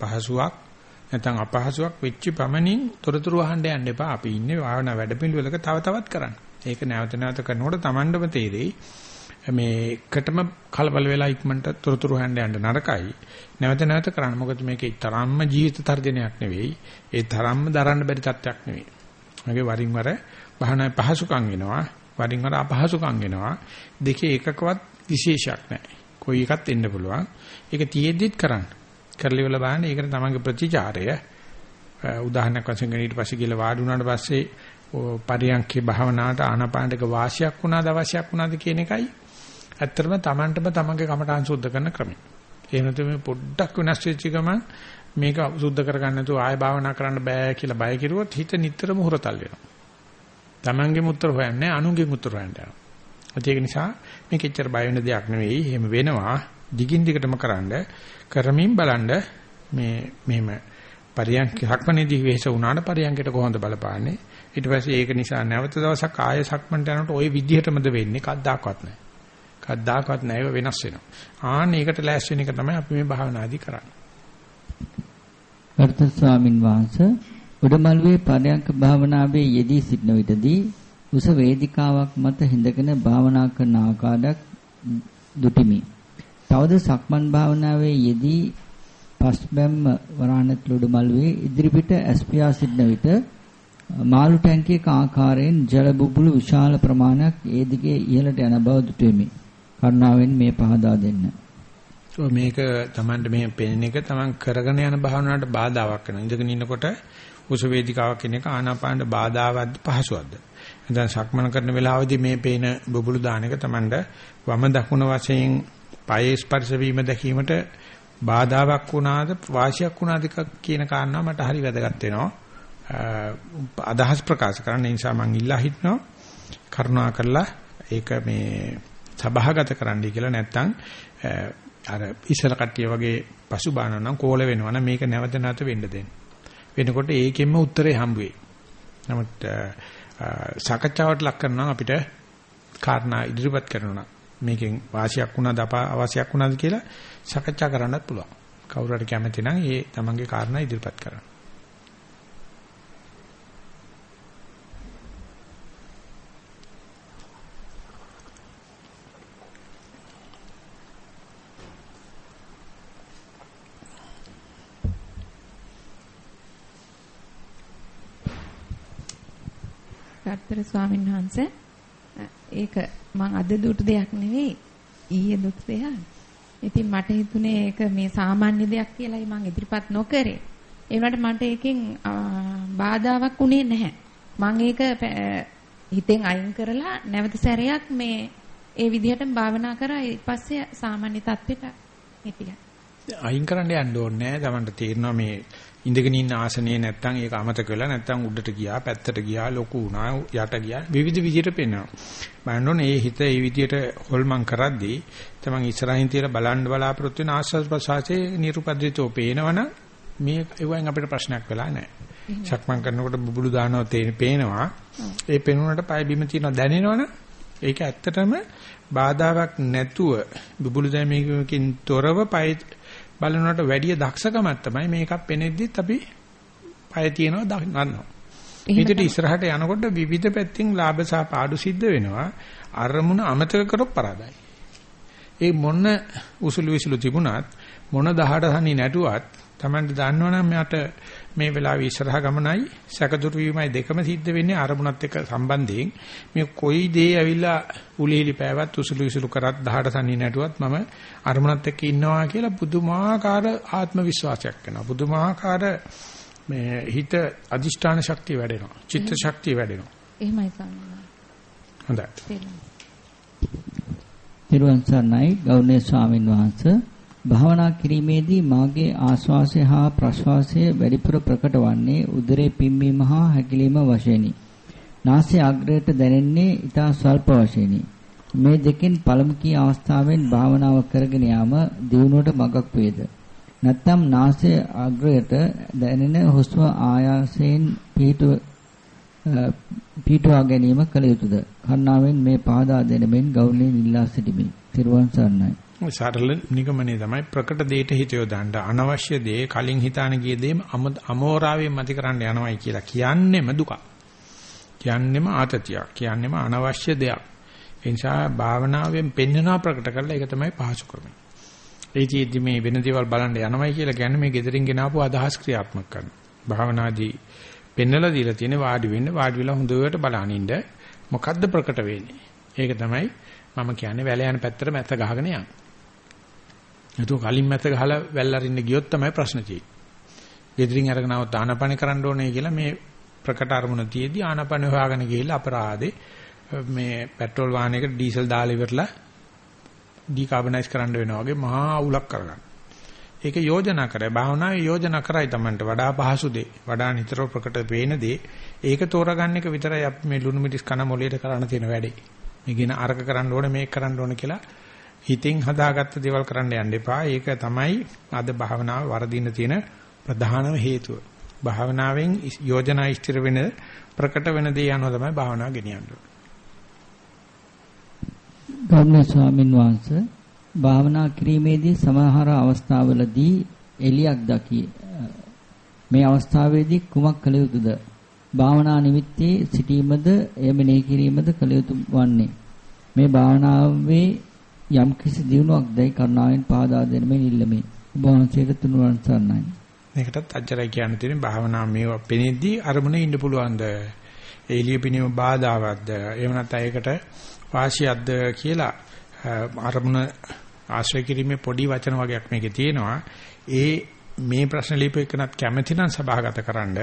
Speaker 1: පහසුවක් නැත්නම් අපහසුයක් වෙච්ච පමණින් තොරතුරු අහන්න යන්න එපා. අපි ඉන්නේ භාවනා වැඩපිළිවෙලක තව තවත් කරන්න. ඒක නැවත නැවත කරනකොට Tamandම තේරෙයි. මේ එකටම කලබල වෙලා ඉක්මනට තොරතුරු හොයන්න යන්න නරකයි. නැවත නැවත කරන්න. මොකද මේකේ තරම්ම ජීවිත තර්ජනයක් නෙවෙයි. ඒ තරම්ම දරන්න බැරි තත්යක් නෙවෙයි. මගේ වරින් වර බහනාවේ පහසුකම් වෙනවා. වරින් වර අපහසුකම් වෙනවා. දෙකේ එකකවත් විශේෂයක් නැහැ. කොයි එකත් එන්න පුළුවන්. ඒක තියෙද්දිත් කරන්න. කරලි වල බලන්න ඒකට තමන්ගේ ප්‍රතිචාරය උදාහරණයක් වශයෙන් ඊට පස්සේ ගිහලා වාඩි වුණාට පස්සේ පරියන්කේ භාවනාවට ආනාපානයක වාසියක් වුණාද අවශ්‍යයක් වුණාද කියන එකයි ඇත්තටම Tamanටම තමන්ගේ කමඨාන් සුද්ධ කරන ක්‍රමය. එහෙම නැත්නම් මේ පොඩ්ඩක් වෙනස් වෙච්ච ගමන් මේක සුද්ධ කරගන්න නැතුව ආය භාවනා කරන්න බෑ කියලා බය කිරුවොත් හිත නිතරම හුරතල් වෙනවා. Tamanගේ උත්තර හොයන්නේ අනුන්ගේ උත්තර හොයන්න යනවා. ඒක නිසා මේක එච්චර බය වෙන දෙයක් නෙවෙයි. එහෙම වෙනවා. දිගින් දිගටම කරන්න කරමින් බලන්න මේ මෙහෙම පරියන්ක හක්මනේදී වෙහෙස වුණාට පරියන්කට කොහොමද බලපාන්නේ ඊට පස්සේ ඒක නිසා නැවත දවසක් ආය සක්මන්ට යනකොට ওই විදිහටමද වෙන්නේ කද්දාකවත් නැහැ කද්දාකවත් නැයව වෙනස් වෙනවා. ආන්න ඒකට ලෑස්ති වෙන එක තමයි අපි මේ භාවනාදී කරන්නේ.
Speaker 2: වර්ත ස්වාමින් වහන්සේ උඩමල්වේ පරයන්ක භාවනාවේ යෙදී සිටන විටදී උස වේදිකාවක් මත හිඳගෙන භාවනා කරන ආකාරයක් දුටිමි. තවද සක්මන් භාවනාවේ යෙදී පස්බැම්ම වරාණත් උඩමල්වේ ඉදිරිපිට ඇස්පියා සිටන විට මාළු ටැංකියක ආකාරයෙන් ජල බුබුලු විශාල ප්‍රමාණයක් ඒ දිගේ ඉහළට යන බව දුටුවෙමි. කරුණාවෙන් මේ පහදා දෙන්න.
Speaker 1: මේක Tamanට මේ පෙනෙන එක Taman කරගෙන යන භාවනාවට බාධාවක් වෙනවා. ඉඳගෙන ඉන්නකොට උස වේදිකාවක් කියන එක ආනාපානට බාධාවත්ද පහසුවක්ද? දැන් සක්මන කරන වෙලාවේදී මේ පේන බුබුලු දාන එක Tamanට වම දකුණ වශයෙන් පයේ ස්පර්ශ වීම දැකීමට බාධාවක් වුණාද වාසියක් වුණාද කියන කාරණා මට හරි වැදගත් වෙනවා. අදහස් ප්‍රකාශ කරන්න නිසා මම ඉල්ලා හිටනවා කරුණා කරලා ඒක මේ සභාගත කරන්නයි කියලා නැත්තම් අර ඉස්සර කට්ටිය වගේ පසුබාන නම් කෝල වෙනවා නම් මේක නැවත නැවත වෙන්න දෙන්න. වෙනකොට ඒකෙන්ම උත්තරේ හම්බ වෙයි. නමුත් සාකච්ඡාවට ලක් කරනවා අපිට කාරණා ඉදිරිපත් කරනවා. මේකෙන් වාසියක් වුණාද අවශ්‍යයක් වුණාද කියලා සාකච්ඡා කරන්නත් පුළුවන්. කවුරු හරි කැමති නම් ඒ තමන්ගේ කාරණා ඉදිරිපත් කරන්න.
Speaker 3: ගත්තර ස්වාමීන් වහන්සේ ඒක මං අද දුටු දෙයක් නෙවෙයි ඊයේ දුටු දෙයක්. ඉතින් මට හිතුනේ ඒක මේ සාමාන්‍ය දෙයක් කියලායි මම ඉදිරිපත් නොකරේ. ඒ වුණාට මට ඒකෙන් බාධාවක් උනේ නැහැ. මම ඒක හිතෙන් අයින් කරලා නැවත සැරයක් මේ ඒ විදිහටම භාවනා කරා ඊට පස්සේ සාමාන්‍ය තත්ත්වයට හිටියා.
Speaker 1: අයින් කරන්න යන්න ඕනේ නැහැ. Tamanට තේරෙනවා මේ ඉඳගෙන ඉන්න ආසනයේ නැත්තම් ඒක අමතක වෙලා නැත්තම් උඩට ගියා, පැත්තට ගියා, ලොකු වුණා, යට ගියා. විවිධ විදිහට පේනවා. බලන්න ඕනේ මේ හිත මේ විදිහට හොල්මන් කරද්දී තමන් ඉස්සරහින් තියලා බලන්න බලාපොරොත්තු වෙන ආස්වාද ප්‍රසආසයේ නිරුපද්‍රිතෝ පේනවනම් මේ ඒවෙන් අපිට ප්‍රශ්නයක් වෙලා නැහැ. සක්මන් කරනකොට බුබුලු දානවා තේන පේනවා. ඒ පේනුනට පය බිම තියෙනවා දැනෙනවනම් ඒක ඇත්තටම බාධාවක් නැතුව බුබුලු දැමීමකින් තොරව පය බලනකොට වැඩි දක්ෂකමක් තමයි මේකක් පෙනෙද්දිත් අපි පය තියනවා දන්නවා. ඊට ඉස්සරහට යනකොට විවිධ පැත්තෙන් ලාභ සහ පාඩු සිද්ධ වෙනවා. අරමුණ අමතක කරොත් පරාදයි. ඒ මොන උසුළු විසුළු තිබුණත් මොන 18 තනි නැටුවත් Tamanට දන්නවනම් මට මේ වෙලාවේ ඉස්සරහ ගමනයි සැකදුරු වීමයි දෙකම සිද්ධ වෙන්නේ අරමුණත් එක්ක සම්බන්ධයෙන්. මේ කොයි දේ ඇවිල්ලා උලිහිලි පෑවත් උසුළු විසුළු කරත් 18 තනි නැටුවත් මම අරමුණත් එක්ක ඉන්නවා කියලා පුදුමාකාර ආත්ම විශ්වාසයක් වෙනවා පුදුමාකාර මේ හිත අදිෂ්ඨාන ශක්තිය වැඩෙනවා. චිත්ත ශක්තිය වැඩෙනවා.
Speaker 3: එහෙමයි සම්මා
Speaker 1: හොඳයි.
Speaker 2: තිරුවන් සරණයි ගෞරවනීය ස්වාමින් වහන්සේ භාවනා කිරීමේදී මාගේ ආශ්වාසය හා ප්‍රශ්වාසය වැඩිපුර ප්‍රකට වන්නේ උදරේ පිම්වීම හා හැකිලිම වශයෙන්ි. නාසය අග්‍රයට දැනෙන්නේ ඊටා ස්වල්ප වශයෙන්ි. මේ දෙකෙන් පළමු කී අවස්ථාවෙන් භාවනාව කරගෙන යාම දියුණුවට මඟක් වේද? නැත්නම් නාසය අග්‍රයට දැනෙන හුස්ම ආයාසයෙන් පිටු පිටුවා ගැනීම කළ යුතුයද? කර්ණාවෙන් මේ පහදා දෙන මෙන් ගෞරවණීය ඉල්ලා සිටිමි. තිරුවන් සරණයි.
Speaker 1: සරල නිගමනේ තමයි ප්‍රකට දෙයට හිත යොදන්න අනවශ්‍ය දේ කලින් හිතාන ගිය දේ අමෝරාවෙන් මත කරන්න යනවයි කියලා කියන්නෙම දුක. කියන්නෙම ආතතියක්. කියන්නෙම අනවශ්‍ය දෙයක්. ඒ නිසා භාවනාවෙන් පෙන්වනවා ප්‍රකට කරලා ඒක තමයි පහසු ක්‍රමය. ඒකෙදි මේ වෙන දේවල් බලන්න යනවයි කියලා කියන්නේ මේ gederin ගෙනාවු අදහස් ක්‍රියාත්මක කරනවා. භාවනාදී පෙන්නලා දීලා තියෙන වාඩි වෙන්න වාඩි වෙලා හොඳට බලනින්න මොකද්ද ප්‍රකට වෙන්නේ. ඒක තමයි මම කියන්නේ වැල යන පැත්තට මැත ගහගෙන යන්නේ. නැතුව කලින් මැත ගහලා වැල් අරින්න ගියොත් තමයි ප්‍රශ්න තියෙන්නේ. gedirin අරගෙන આવත් ආනපන කරන්න ඕනේ කියලා මේ ප්‍රකට අරමුණ තියේදී ආනපන හොයාගෙන ගිහිල්ලා අපරාධේ මේ පෙට්‍රල් වාහනයකට ඩීසල් දාලා ඉවරලා ඩිකාබනයිස් කරන්න වෙනවා වගේ මහා අවුලක් කරගන්න. ඒක යෝජනා කරයි භාවනාවේ යෝජනා කරයි Tamanට වඩා පහසු දේ වඩා නිතර ප්‍රකට වේන දේ ඒක තෝරගන්න එක විතරයි අපි මේ ලුණු මිටිස් කන මොලේට කරන්න තියෙන වැඩේ. මේ කියන අර්ග කරන්න ඕනේ මේක කරන්න ඕනේ කියලා හිතෙන් හදාගත්ත දේවල් කරන්න යන්න එපා. ඒක තමයි අද භාවනාව වරදින්න තියෙන ප්‍රධානම හේතුව. භාවනාවෙන් යෝජනා ඉස්තිර වෙන ප්‍රකට වෙන දේ යනවා තමයි භාවනාව ගෙනියන්නේ.
Speaker 2: ගෞරවනීය ස්වාමින් වහන්සේ භාවනා කිරීමේදී සමහර අවස්ථාවලදී එලියක් දකි. මේ අවස්ථාවේදී කුමක් කළ යුතුද? භාවනා නිමිත්තේ සිටීමද එය මෙනෙහි කිරීමද කළ යුතු වන්නේ. මේ භාවනාවේ යම් කිසි දියුණුවක් දැයි කරුණාවෙන් පාදා දෙන මේ නිල්ලමේ. ඔබ වහන්සේට තුනුවන් සරණයි.
Speaker 1: මේකටත් අජරයි කියන්න තියෙන භාවනා මේවා පෙනෙද්දී අරමුණේ ඉන්න පුළුවන්ද? එළිය පිනීම බාධාවත්ද? එහෙම නැත්නම් ඒකට වාසියක්ද කියලා අරමුණ ආශ්‍රය කිරීමේ පොඩි වචන වගේක් මේකේ තියෙනවා. ඒ මේ ප්‍රශ්න ලියපෙකනත් කැමැති නම් සභාගත කරන්න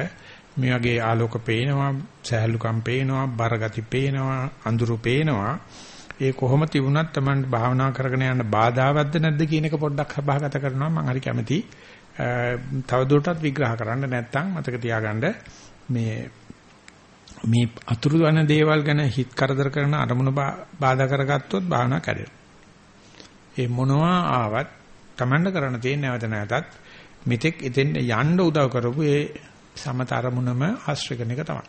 Speaker 1: මේ වගේ ආලෝක පේනවා, සහැල්ලුකම් පේනවා, බරගති පේනවා, අඳුරු පේනවා. ඒ කොහොම තිබුණත් Taman භාවනා කරගෙන යන්න බාධාවත්ද නැද්ද කියන එක පොඩ්ඩක් සභාගත කරනවා මම හරි කැමති. තවදුරටත් විග්‍රහ කරන්න නැත්නම් මතක තියාගන්න මේ මේ අතුරු වන දේවල් ගැන හිත කරදර කරන අරමුණ බාධා කරගත්තොත් භාවනා කැඩෙනවා. ඒ මොනවා ආවත් Tamanට කරන්න තියෙන නැවත නැවතත් මෙතෙක් එතෙන් යන්න උදව් කරපු ඒ සමත අරමුණම ආශ්‍රය කරන එක තමයි.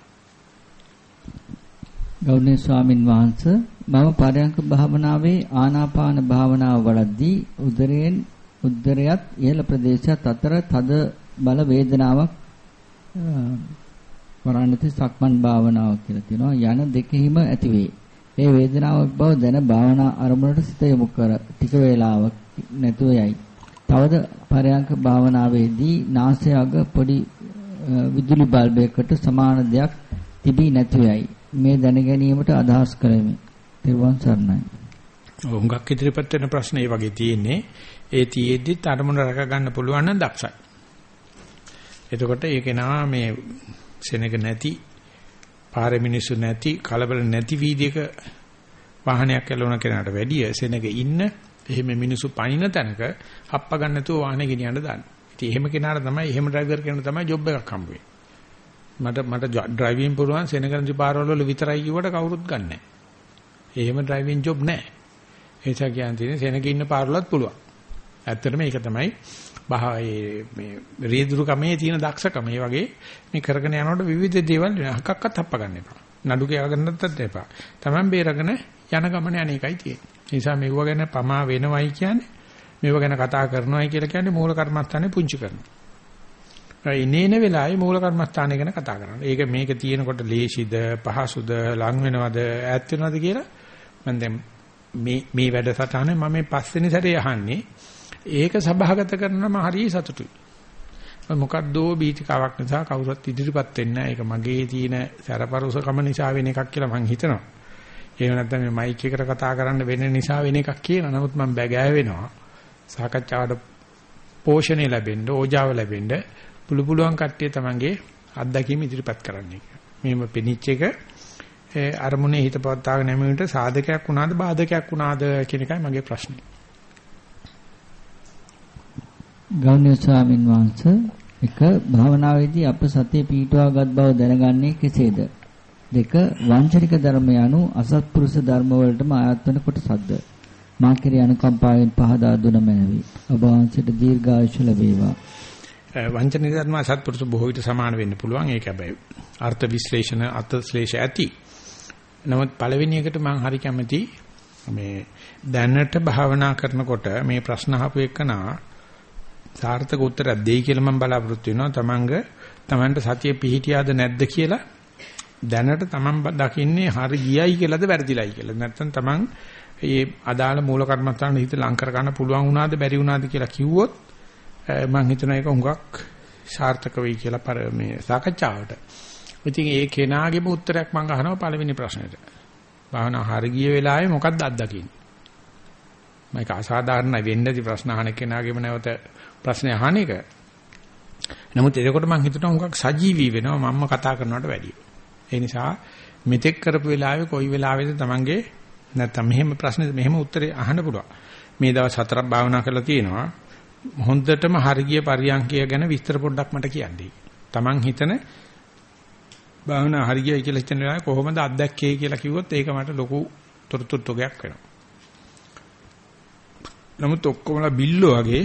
Speaker 2: ගෞරවනීය ස්වාමින් වහන්සේ මම පරයන්ක භාවනාවේ ආනාපාන භාවනාව වඩද්දී උදරයෙන් උද්දරයත් ඉහළ ප්‍රදේශයත් අතර තද බල වේදනාවක් වරණති සක්මන් භාවනාව කියලා තියෙනවා යන දෙකෙහිම ඇතිවේ. ඒ වේදනාවක් බව දැන භාවනා අරමුණට සිත යොමු කර ටික වේලාවක් නැතුව යයි. තවද පරයන්ක භාවනාවේදී නාසය අග පොඩි විදුලි බල්බයකට සමාන දෙයක් තිබී නැතුවයි. මේ දැන ගැනීමට අදහස් කරමි. තෙරුවන් සරණයි.
Speaker 1: හුඟක් ඉදිරිපත් වෙන ප්‍රශ්න ඒ වගේ තියෙන්නේ. ඒ තියෙද්දි අරමුණ රැක ගන්න පුළුවන් නම් දක්ෂයි. එතකොට ඒකේ නා මේ සෙනග නැති පාරේ මිනිස්සු නැති කලබල නැති වීදියේක වාහනයක් ඇලවන කෙනාට වැඩිය සෙනග ඉන්න එහෙම මිනිස්සු පනින තැනක හප්ප ගන්න නැතුව වාහනේ ගෙනියන්න දාන්න. ඉතින් එහෙම කෙනාට තමයි එහෙම ඩ්‍රයිවර් කෙනාට තමයි ජොබ් එකක් හම්බ වෙන්නේ. මට මට ඩ්‍රයිවිං පුරුවන් සෙනගන්දි පාරවල වල විතරයි කිව්වට කවුරුත් ගන්නෑ. එහෙම ඩ්‍රයිවිං ජොබ් නැහැ. ඒ නිසා කියන්නේ සෙනග ඉන්න පාරවලත් පුළුවන්. ඇත්තටම ඒක තමයි බහ මේ රීදුරු කමේ තියෙන දක්ෂකම. ඒ වගේ මේ කරගෙන යනකොට විවිධ දේවල් හකක්වත් හප්ප ගන්න එපා. නඩු කියා ගන්නත් එපා. Taman බේරගෙන යන ගමන අනේකයි තියෙන්නේ. ඒ නිසා මෙව ගැන පමා වෙනවයි කියන්නේ මේව ගැන කතා කරනවයි කියලා කියන්නේ මූල කර්මස්ථානේ පුංචි කරනවා. ඉනේන වෙලාවේ මූල කර්මස්ථානය ගැන කතා කරනවා. ඒක මේක තියෙනකොට ලේසිද, පහසුද, ලං වෙනවද, ඈත් වෙනවද කියලා මම දැන් මේ මේ වැඩසටහනේ මම මේ පස්වෙනි සැරේ අහන්නේ ඒක සභාගත කරනම හරිය සතුටුයි. මොකද්දෝ බීතිකාවක් නිසා කවුරුත් ඉදිරිපත් වෙන්නේ නැහැ. ඒක මගේ තියෙන සැරපරුසකම නිසා වෙන එකක් කියලා මං හිතනවා. එහෙම නැත්නම් මේ මයික් එකට කතා කරන්න වෙන නිසා වෙන එකක් කියන. නමුත් මම බැගෑ වෙනවා. සාකච්ඡාවට පෝෂණය ලැබෙන්න, ඕජාව ලැබෙන්න පුළු පුළුවන් කට්ටිය තමන්ගේ අත්දැකීම් ඉදිරිපත් කරන්න එක. මෙහෙම පෙනිච් එක අරමුණේ හිත පවත්වාගෙන යෑමට සාධකයක් වුණාද බාධකයක් වුණාද කියන එකයි මගේ ප්‍රශ්නේ.
Speaker 2: ගෞණ්‍ය ස්වාමින් වහන්සේ එක භාවනාවේදී අප සතිය පිටවාගත් බව දැනගන්නේ කෙසේද? දෙක වංචනික ධර්ම යනු අසත්පුරුෂ ධර්ම වලටම ආයත් වන කොටසක්ද? මා කෙරේ අනුකම්පාවෙන් පහදා දුන මැනවි. ඔබ වහන්සේට දීර්ඝායුෂ ලැබේවා.
Speaker 1: වංචනික ධර්ම අසත්පුරුෂ බොහෝ විට සමාන වෙන්න පුළුවන්. ඒක හැබැයි අර්ථ විශ්ලේෂණ අර්ථශ්ලේෂ ඇති. නමුත් පළවෙනි එකට මම හරි කැමති මේ දැනට භාවනා කරනකොට මේ ප්‍රශ්න අහපු එකනා සාර්ථක උත්තරයක් දෙයි කියලා මම බලාපොරොත්තු වෙනවා. තමන්ග තමන්ට සතිය පිහිටියාද නැද්ද කියලා දැනට තමන් දකින්නේ හරි ගියයි කියලාද වැරදිලයි කියලා. නැත්නම් තමන් මේ අදාළ මූල කර්මස්ථාන හිත ලං කර ගන්න පුළුවන් වුණාද බැරි වුණාද කියලා කිව්වොත් මම හිතනවා ඒක හුඟක් සාර්ථක වෙයි කියලා මේ සාකච්ඡාවට. ඉතින් ඒ කෙනාගේම උත්තරයක් මම අහනවා පළවෙනි ප්‍රශ්නෙට. භාවනා හරි ගිය වෙලාවේ මොකක්ද අත්දකින්නේ? මම ඒක අසාධාරණයි වෙන්නදී ප්‍රශ්න අහන කෙනාගේම නැවත ප්‍රශ්නේ අහන එක. නමුත් එතකොට මම හිතනවා හුඟක් සජීවී වෙනවා මම්ම කතා කරනවට වැඩිය. ඒ නිසා මෙතෙක් කරපු වෙලාවේ කොයි වෙලාවෙද Tamange නැත්තම් මෙහෙම ප්‍රශ්න මෙහෙම උත්තරේ අහන්න පුළුවන්. මේ දවස් හතරක් භාවනා කරලා තියෙනවා. හොඳටම හරිය පරියන්කය ගැන විස්තර පොඩ්ඩක් මට කියන්න. Taman හිතන භාවනා හරියයි කියලා හිතන වෙලාවේ කොහොමද අත්දැක්කේ කියලා කිව්වොත් ඒක මට ලොකු තොරතුරු තොගයක් වෙනවා. නමුත් ඔක්කොමලා බිල්ලෝ වගේ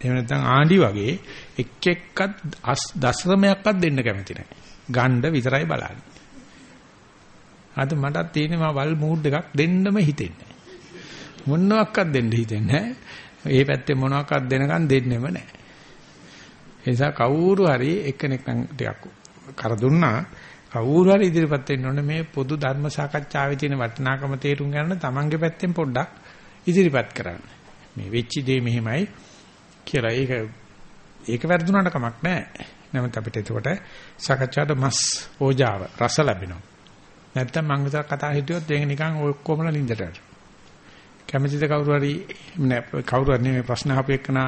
Speaker 1: එහෙම නැත්නම් ආණ්ඩි වගේ එක් එක්කත් දශමයක්වත් දෙන්න කැමති නැහැ. ගණ්ඩ විතරයි බලන්නේ. අද මටත් තියෙන්නේ මා වල් මූඩ් එකක් දෙන්නම හිතෙන්නේ. මොනවාක්වත් දෙන්න හිතෙන්නේ නැහැ. ඒ පැත්තේ මොනවාක්වත් දෙනකන් දෙන්නෙම නැහැ. ඒ නිසා කවුරු හරි එක්කෙනෙක් නම් ටිකක් කර දුන්නා කවුරු හරි ඉදිරියපත් වෙන්න ඕනේ මේ පොදු ධර්ම සාකච්ඡාවේ තියෙන වටිනාකම තේරුම් ගන්න තමන්ගේ පැත්තෙන් පොඩ්ඩක් ඉදිරිපත් කරන්න. මේ වෙච්ච දේ මෙහෙමයි කියලා. ඒක ඒක වැරදුනට කමක් නැහැ. නමුත් අපිට එතකොට සාකච්ඡාවට මස් ඕජාව රස ලැබෙනවා. නැත්තම් මං විතර කතා හිටියොත් ඒක නිකන් ඔක්කොමලා නින්දට කැමැතිද කවුරු හරි නෑ කවුරු හරි මේ ප්‍රශ්න අහපු එකන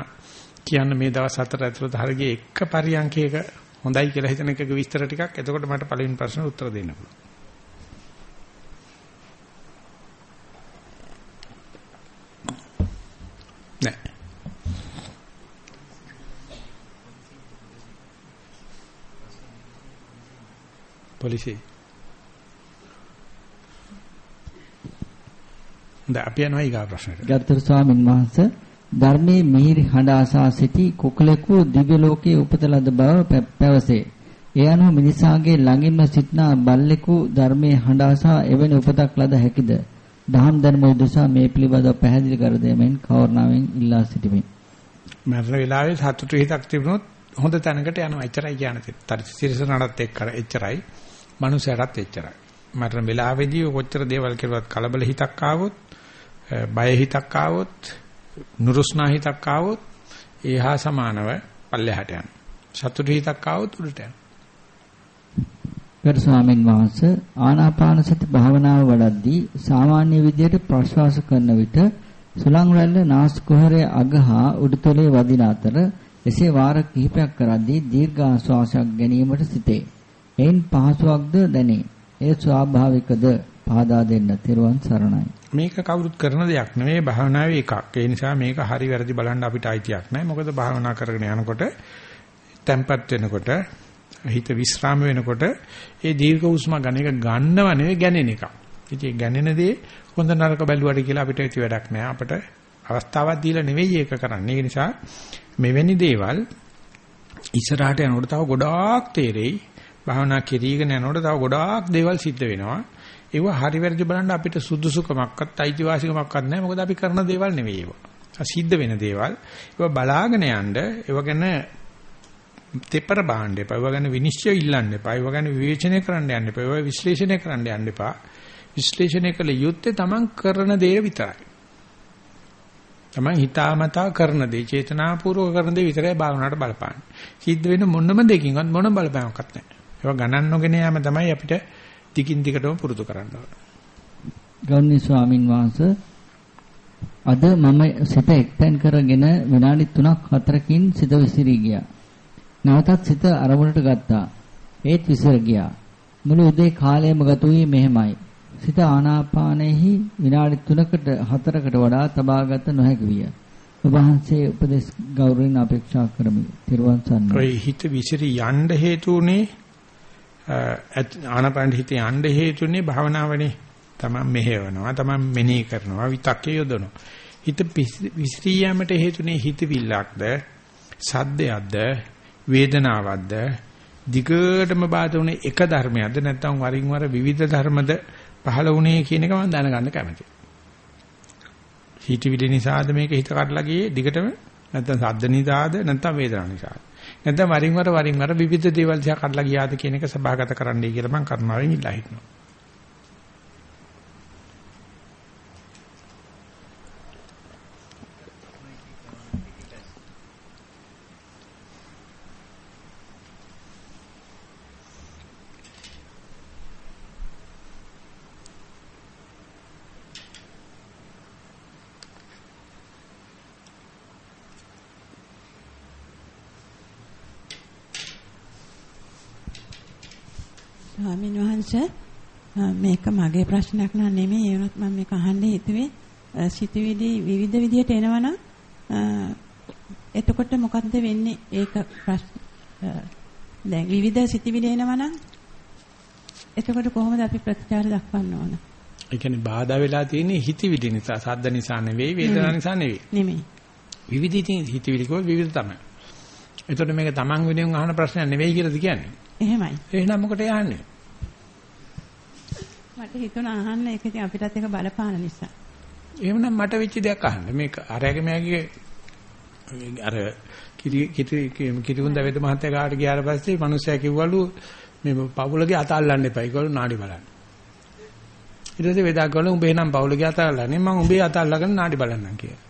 Speaker 1: කියන්න මේ දවස් හතර ඇතුළත හරිය එක පරියන්කයක හොඳයි කියලා හිතන එකක විස්තර ටිකක් එතකොට මට පළවෙනි ප්‍රශ්නෙට උත්තර දෙන්න පුළුවන්. නෑ පොලිසිය. දැන් අපි යනවා ඊගා ප්‍රශ්නෙට.
Speaker 2: ගත්තර ස්වාමින් වහන්සේ ධර්මයේ මිහිරි හඬ අසා සිටි කුකුලෙකු දිව්‍ය ලෝකයේ උපත ලද බව පැවසේ. ඒ අනුව මිනිසාගේ ළඟින්ම සිටනා බල්ලෙකු ධර්මයේ හඬ අසා එවැනි උපතක් ලද හැකිද? දහම් ධර්ම උදෙසා මේ පිළිබඳව පැහැදිලි කර දෙමින් කවර්ණාවෙන් ඉල්ලා සිටිමි.
Speaker 1: මරණ වෙලාවේ සතුටු හිතක් තිබුණොත් හොඳ තැනකට යනවා. එච්චරයි කියන්නේ. ත්‍රිසිරසනටත් එක්ක එච්චරයි. මනුස්සයරත් එච්චරයි. මරණ වෙලාවේදී කොච්චර දේවල් කෙරුවත් කලබල හිතක් ආවොත්, බය හිතක් ආවොත්, නුරුස්නා හිතක් ආවොත් ඒහා සමානව පල්ලෙහාට යනවා. සතුටු හිතක් ආවොත් උඩට යනවා.
Speaker 2: ගරු ස්වාමීන් වහන්සේ ආනාපාන සති භාවනාව වඩද්දී සාමාන්‍ය විදියට ප්‍රශ්වාස කරන විට සුලං රැල්ල නාස්කුහරයේ අගහා උඩුතොලේ වදින අතර එසේ වාර කිහිපයක් කරද්දී දීර්ඝ ආශ්වාසයක් ගැනීමට සිටේ. එයින් පහසුවක්ද දැනේ. එය ස්වාභාවිකද පහදා දෙන්න. තෙරුවන් සරණයි.
Speaker 1: මේක කවුරුත් කරන දෙයක් නෙවෙයි භාවනාවේ එකක්. ඒ නිසා මේක හරි වැරදි බලන්න අපිට අයිතියක් නැහැ. මොකද භාවනා කරගෙන යනකොට tempat වෙනකොට හිත විස්්‍රාම වෙනකොට ඒ දීර්ඝ උස්ම ගන්න එක ගන්නව නෙවෙයි ගැනෙන එක. ඉතින් ගැනෙන දේ හොඳ නරක බැලුවට කියලා අපිට ඇති වැඩක් නෑ. අපිට අවස්ථාවක් දීලා නෙවෙයි ඒක කරන්නේ. ඒ නිසා මෙවැනි දේවල් ඉස්සරහට යනකොට තව ගොඩාක් තේරෙයි. භාවනා කිරීගෙන යනකොට තව ගොඩාක් දේවල් සිද්ධ වෙනවා. ඒව හරි වැරදි බලන්න අපිට සුදුසුකමක්වත් අයිතිවාසිකමක්වත් නැහැ. මොකද අපි කරන දේවල් නෙවෙයි ඒවා. සිද්ධ වෙන දේවල්. ඒවා බලාගෙන යන්න ඒව ගැන තෙපර බාන්න එපා. ඒව ගැන විනිශ්චය ඉල්ලන්න එපා. ඒව ගැන විවේචනය කරන්න යන්න එපා. ඒව විශ්ලේෂණය කරන්න යන්න එපා. විශ්ලේෂණය කළ යුත්තේ Taman කරන දේ විතරයි. Taman හිතාමතා කරන දේ, චේතනාපූර්වක කරන දේ විතරයි භාවනාවට බලපාන්නේ. සිද්ධ වෙන මොනම දෙකින්වත් මොන බලපෑමක්වත් නැහැ. ඒව ගණන් නොගෙන යාම තමයි අපිට දිගින් දිගටම පුරුදු කරන්න ඕනේ.
Speaker 2: ගෞරවනීය ස්වාමින් වහන්සේ අද මම සිත එක්තෙන් කරගෙන විනාඩි 3ක් 4කින් සිත විසිරී ගියා. නැවතත් සිත අරමුණට ගත්තා. ඒත් විසිර ගියා. මුළු උදේ කාලයම ගත වූයේ මෙහෙමයි. සිත ආනාපානෙහි විනාඩි 3කට 4කට වඩා තබාගත නොහැකි විය. ඔබ වහන්සේ උපදෙස් ගෞරවයෙන් අපේක්ෂා කරමි. තිරුවන් සරණයි.
Speaker 1: ඔය හිත විසිරී යන්න හේතුුනේ ආනාපාන හිත යන්න හේතුුනේ භාවනාවනේ. තමන් මෙහෙවනවා, තමන් මෙනෙහි කරනවා, විතක්කේ යොදනවා. හිත විසිරී යෑමට හේතුනේ හිතවිල්ලක්ද, සද්දයක්ද, වේදනාවක්ද, දිගටම බාධා වුනේ එක ධර්මයක්ද නැත්නම් වරින් වර විවිධ ධර්මද පහළ වුණේ කියන එක මම දැනගන්න කැමතියි. හිතවිලි නිසාද මේක හිත කඩලා ගියේ දිගටම නැත්නම් සද්ද නිසාද නැත්නම් වේදනාව නිසාද නැත්නම් වරින් වර වරින් වර විවිධ දේවල් දිහා කඩලා ගියාද කියන එක සභාගත කරන්නයි කියලා මම කර්මාවෙන් ඉල්ලා හිටනවා.
Speaker 4: ස්වාමීන් වහන්සේ මේක මගේ ප්‍රශ්නයක් නෑ නෙමෙයි ඒ වුණත් මම මේක අහන්න හිතුවේ සිතුවිලි විවිධ විදියට එනවනම් එතකොට මොකද්ද වෙන්නේ ඒක දැන් විවිධ සිතුවිලි එනවනම් එතකොට කොහොමද අපි ප්‍රතිචාර දක්වන්න ඕන?
Speaker 1: ඒ කියන්නේ බාධා වෙලා තියෙන්නේ හිතවිලි නිසා, සද්ද නිසා නෙවෙයි, වේදනා නිසා නෙවෙයි.
Speaker 4: නෙමෙයි.
Speaker 1: විවිධ හිතවිලි කෝ විවිධ තමයි. එතකොට මේක Taman වෙනුවෙන් අහන ප්‍රශ්නයක් නෙවෙයි කියලාද කියන්නේ?
Speaker 4: එහෙමයි.
Speaker 1: එහෙනම් මොකටද යන්නේ?
Speaker 4: මට හිතුණා අහන්න ඒක ඉතින් අපිටත් ඒක බලපාන නිසා.
Speaker 1: එහෙමනම් මට වෙච්ච දෙයක් අහන්න. මේක අරයාගේ මෑගේ අර කිරි කිරි කිරිගුන්ද වේද මහත්තයා ගාට ගියාට පස්සේ මිනිස්සයා කිව්වලු මේ පවුලගේ අත අල්ලන්න එපා. ඒකවල නාඩි බලන්න. ඊට පස්සේ වේදා කවල උඹ එහෙනම් පවුලගේ අත අල්ලන්නේ මම උඹේ අත අල්ලගෙන නාඩි බලන්නම් කියලා.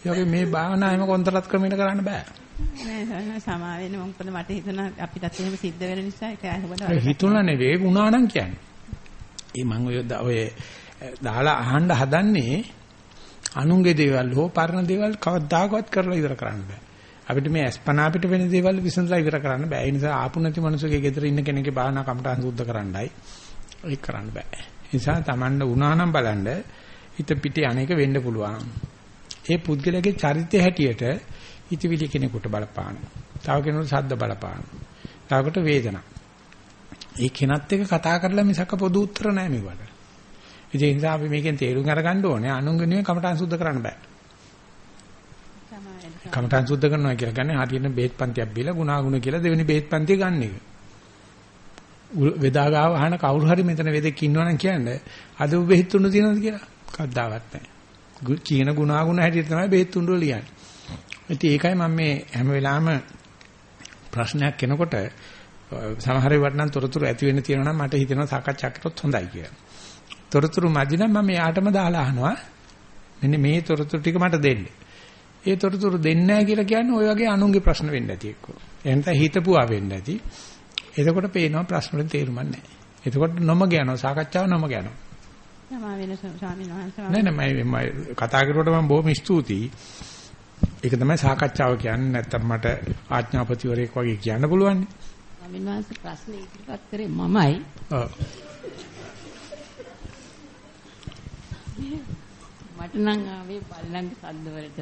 Speaker 1: ඒ වගේ මේ භාවනාවෙම කොන්තරත් ක්‍රමයකට කරන්න බෑ.
Speaker 4: නෑ සමා වෙන මොකද මට හිතුණා අපිටත් එහෙම සිද්ධ වෙන නිසා ඒක ඇහුවද
Speaker 1: හිතුණා නෙවෙයි වුණා නම් කියන්නේ. ඒ මම ඔය ඔය දාලා අහන්න හදන්නේ අනුන්ගේ දේවල් හෝ පරණ දේවල් කවදාකවත් කරලා ඉවර කරන්න බෑ. අපිට මේ අස්පනා අපිට වෙන දේවල් විසඳලා ඉවර කරන්න බෑ. ඒ නිසා ආපු නැති මිනිස්සුගේ ගෙදර ඉන්න කෙනෙක්ගේ භාවනා කමටහන් සුද්ධ කරන්නයි ඒක කරන්න බෑ. ඒ නිසා Tamanne වුණා නම් බලන්න හිත පිටේ අනේක වෙන්න පුළුවන්. ඒ පුද්ගලයාගේ චරිතය හැටියට හිතවිලි කෙනෙකුට බලපාන. තව කෙනෙකුට ශබ්ද බලපාන. තවකට වේදනා. ඒ කෙනත් එක්ක කතා කරලා මිසක පොදු උත්තර නැහැ මේවට. ඒ නිසා අපි මේකෙන් තේරුම් අරගන්න ඕනේ අනුන්ගේ නෙවෙයි කමටහන් සුද්ධ කරන්න බෑ. කමටහන් සුද්ධ කරනවා කියලා කියන්නේ හරියට බෙහෙත් පන්තියක් බීලා ගුණාගුණ කියලා දෙවෙනි බෙහෙත් පන්තිය ගන්න එක. වෙදා ගාව අහන කවුරු හරි මෙතන වෙදෙක් ඉන්නවනම් කියන්නේ අද බෙහෙත් තුන තියෙනවද කියලා කවදාවත් නැහැ. චීන ගුණාගුණ හැටියට තමයි බෙහෙත් තුන වල ලියන්නේ. ඉතින් ඒකයි මම මේ හැම වෙලාවෙම ප්‍රශ්නයක් එනකොට සමහර වෙලාවට නම් තොරතුරු ඇති වෙන්න තියෙනවා නම් මට හිතෙනවා සාකච්ඡා කරොත් හොඳයි කියලා. තොරතුරු මදි නම් මම යාටම දාලා අහනවා. මෙන්න මේ තොරතුරු ටික මට දෙන්න. ඒ තොරතුරු දෙන්නේ නැහැ කියලා කියන්නේ ওই වගේ අනුන්ගේ ප්‍රශ්න වෙන්න ඇති එක්ක. එහෙනම් හිතපුවා වෙන්න ඇති. එතකොට පේනවා ප්‍රශ්න වලින් තේරුමක් නැහැ. එතකොට නොමග යනවා සාකච්ඡාව නොමග යනවා. නෑ නෑ මම කතා කරුවට මම බොහොම ස්තුතියි. ඒක තමයි සාකච්ඡාව කියන්නේ නැත්තම් මට ආඥාපතිවරයෙක් වගේ කියන්න පුළුවන්.
Speaker 5: ස්වාමීන් වහන්සේ ප්‍රශ්නේ ඉදිරිපත් කරේ මමයි.
Speaker 1: ඔව්.
Speaker 5: මට නම් ආවේ බල්ලන්ගේ සද්ද වලට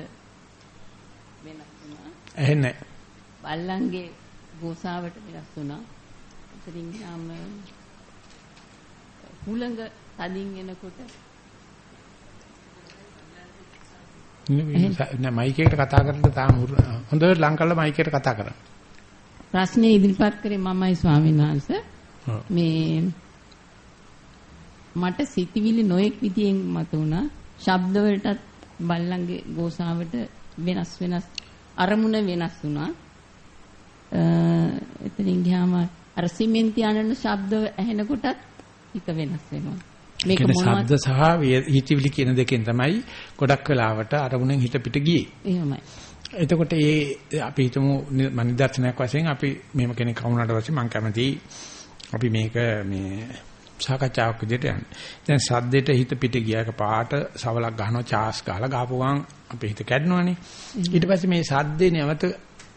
Speaker 5: වෙනස් වුණා.
Speaker 1: ඇහෙන්නේ
Speaker 5: බල්ලන්ගේ ගෝසාවට වෙනස් වුණා. ඉතින් යාම හුලඟ තදින් එනකොට
Speaker 1: නෑ මයික් එකට කතා කරද්දී තාම හොඳට ලං කරලා මයික් එකට කතා කරන්න.
Speaker 5: ප්‍රශ්නේ ඉදිරිපත් කරේ මමයි ස්වාමීන් වහන්සේ. මේ මට සිතිවිලි නොඑක් විදියෙන් මතුණා. ශබ්ද වලටත් බල්ලන්ගේ ගෝසාවට වෙනස් වෙනස් අරමුණ වෙනස් වුණා. අ එතනින් ගියාම අර සිමෙන්ති අනන ශබ්ද ඇහෙනකොටත් හිත වෙනස් වෙනවා. මේක මොනවද?
Speaker 1: ශබ්ද සහ හිතවිලි කියන දෙකෙන් තමයි ගොඩක් වෙලාවට අරමුණෙන් හිත පිට ගියේ.
Speaker 5: එහෙමයි.
Speaker 1: එතකොට ඒ අපි හිතමු නි- මම නිදර්ශනයක් වශයෙන් අපි මෙහෙම කෙනෙක් වුණාට පස්සේ මම කැමතියි අපි මේක මේ සාකච්ඡාවක් විදිහට යන්න. දැන් සද්දෙට හිත පිට ගියාක පාට සවලක් ගහනවා චාස් ගහලා ගහපු ගමන් අපේ හිත කැඩනවනේ. ඊට පස්සේ මේ සද්දේ නැවත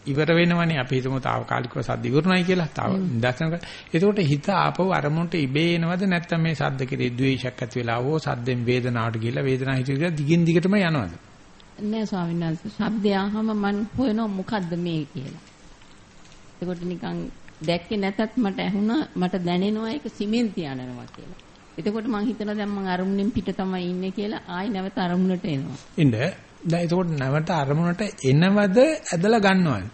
Speaker 1: ඉවර වෙනවනේ අපි හිතමු తాවකාලිකව සද්ද ඉවරණයි කියලා. තාව නිදර්ශනක. එතකොට හිත ආපහු අරමුණට ඉබේ එනවද නැත්නම් මේ සද්ද කෙරේ ද්වේෂයක් ඇති වෙලා හෝ සද්දෙන් වේදනාවට ගිහිල්ලා වේදනාව හිතේ දිගින් දිගටම යනවද?
Speaker 5: නෑ ස්වාමීන් වහන්සේ ශබ්දය අහම මම හොයනවා මොකද්ද මේ කියලා. එතකොට නිකන් දැක්කේ නැතත් මට ඇහුණා මට දැනෙනවා ඒක සිමෙන්ති යනවා කියලා. එතකොට මං හිතනවා දැන් මං අරමුණෙන් පිට තමයි ඉන්නේ කියලා ආයි නැවත අරමුණට එනවා.
Speaker 1: ඉන්න දැන් එතකොට නැවත අරමුණට එනවද ඇදලා ගන්නවද?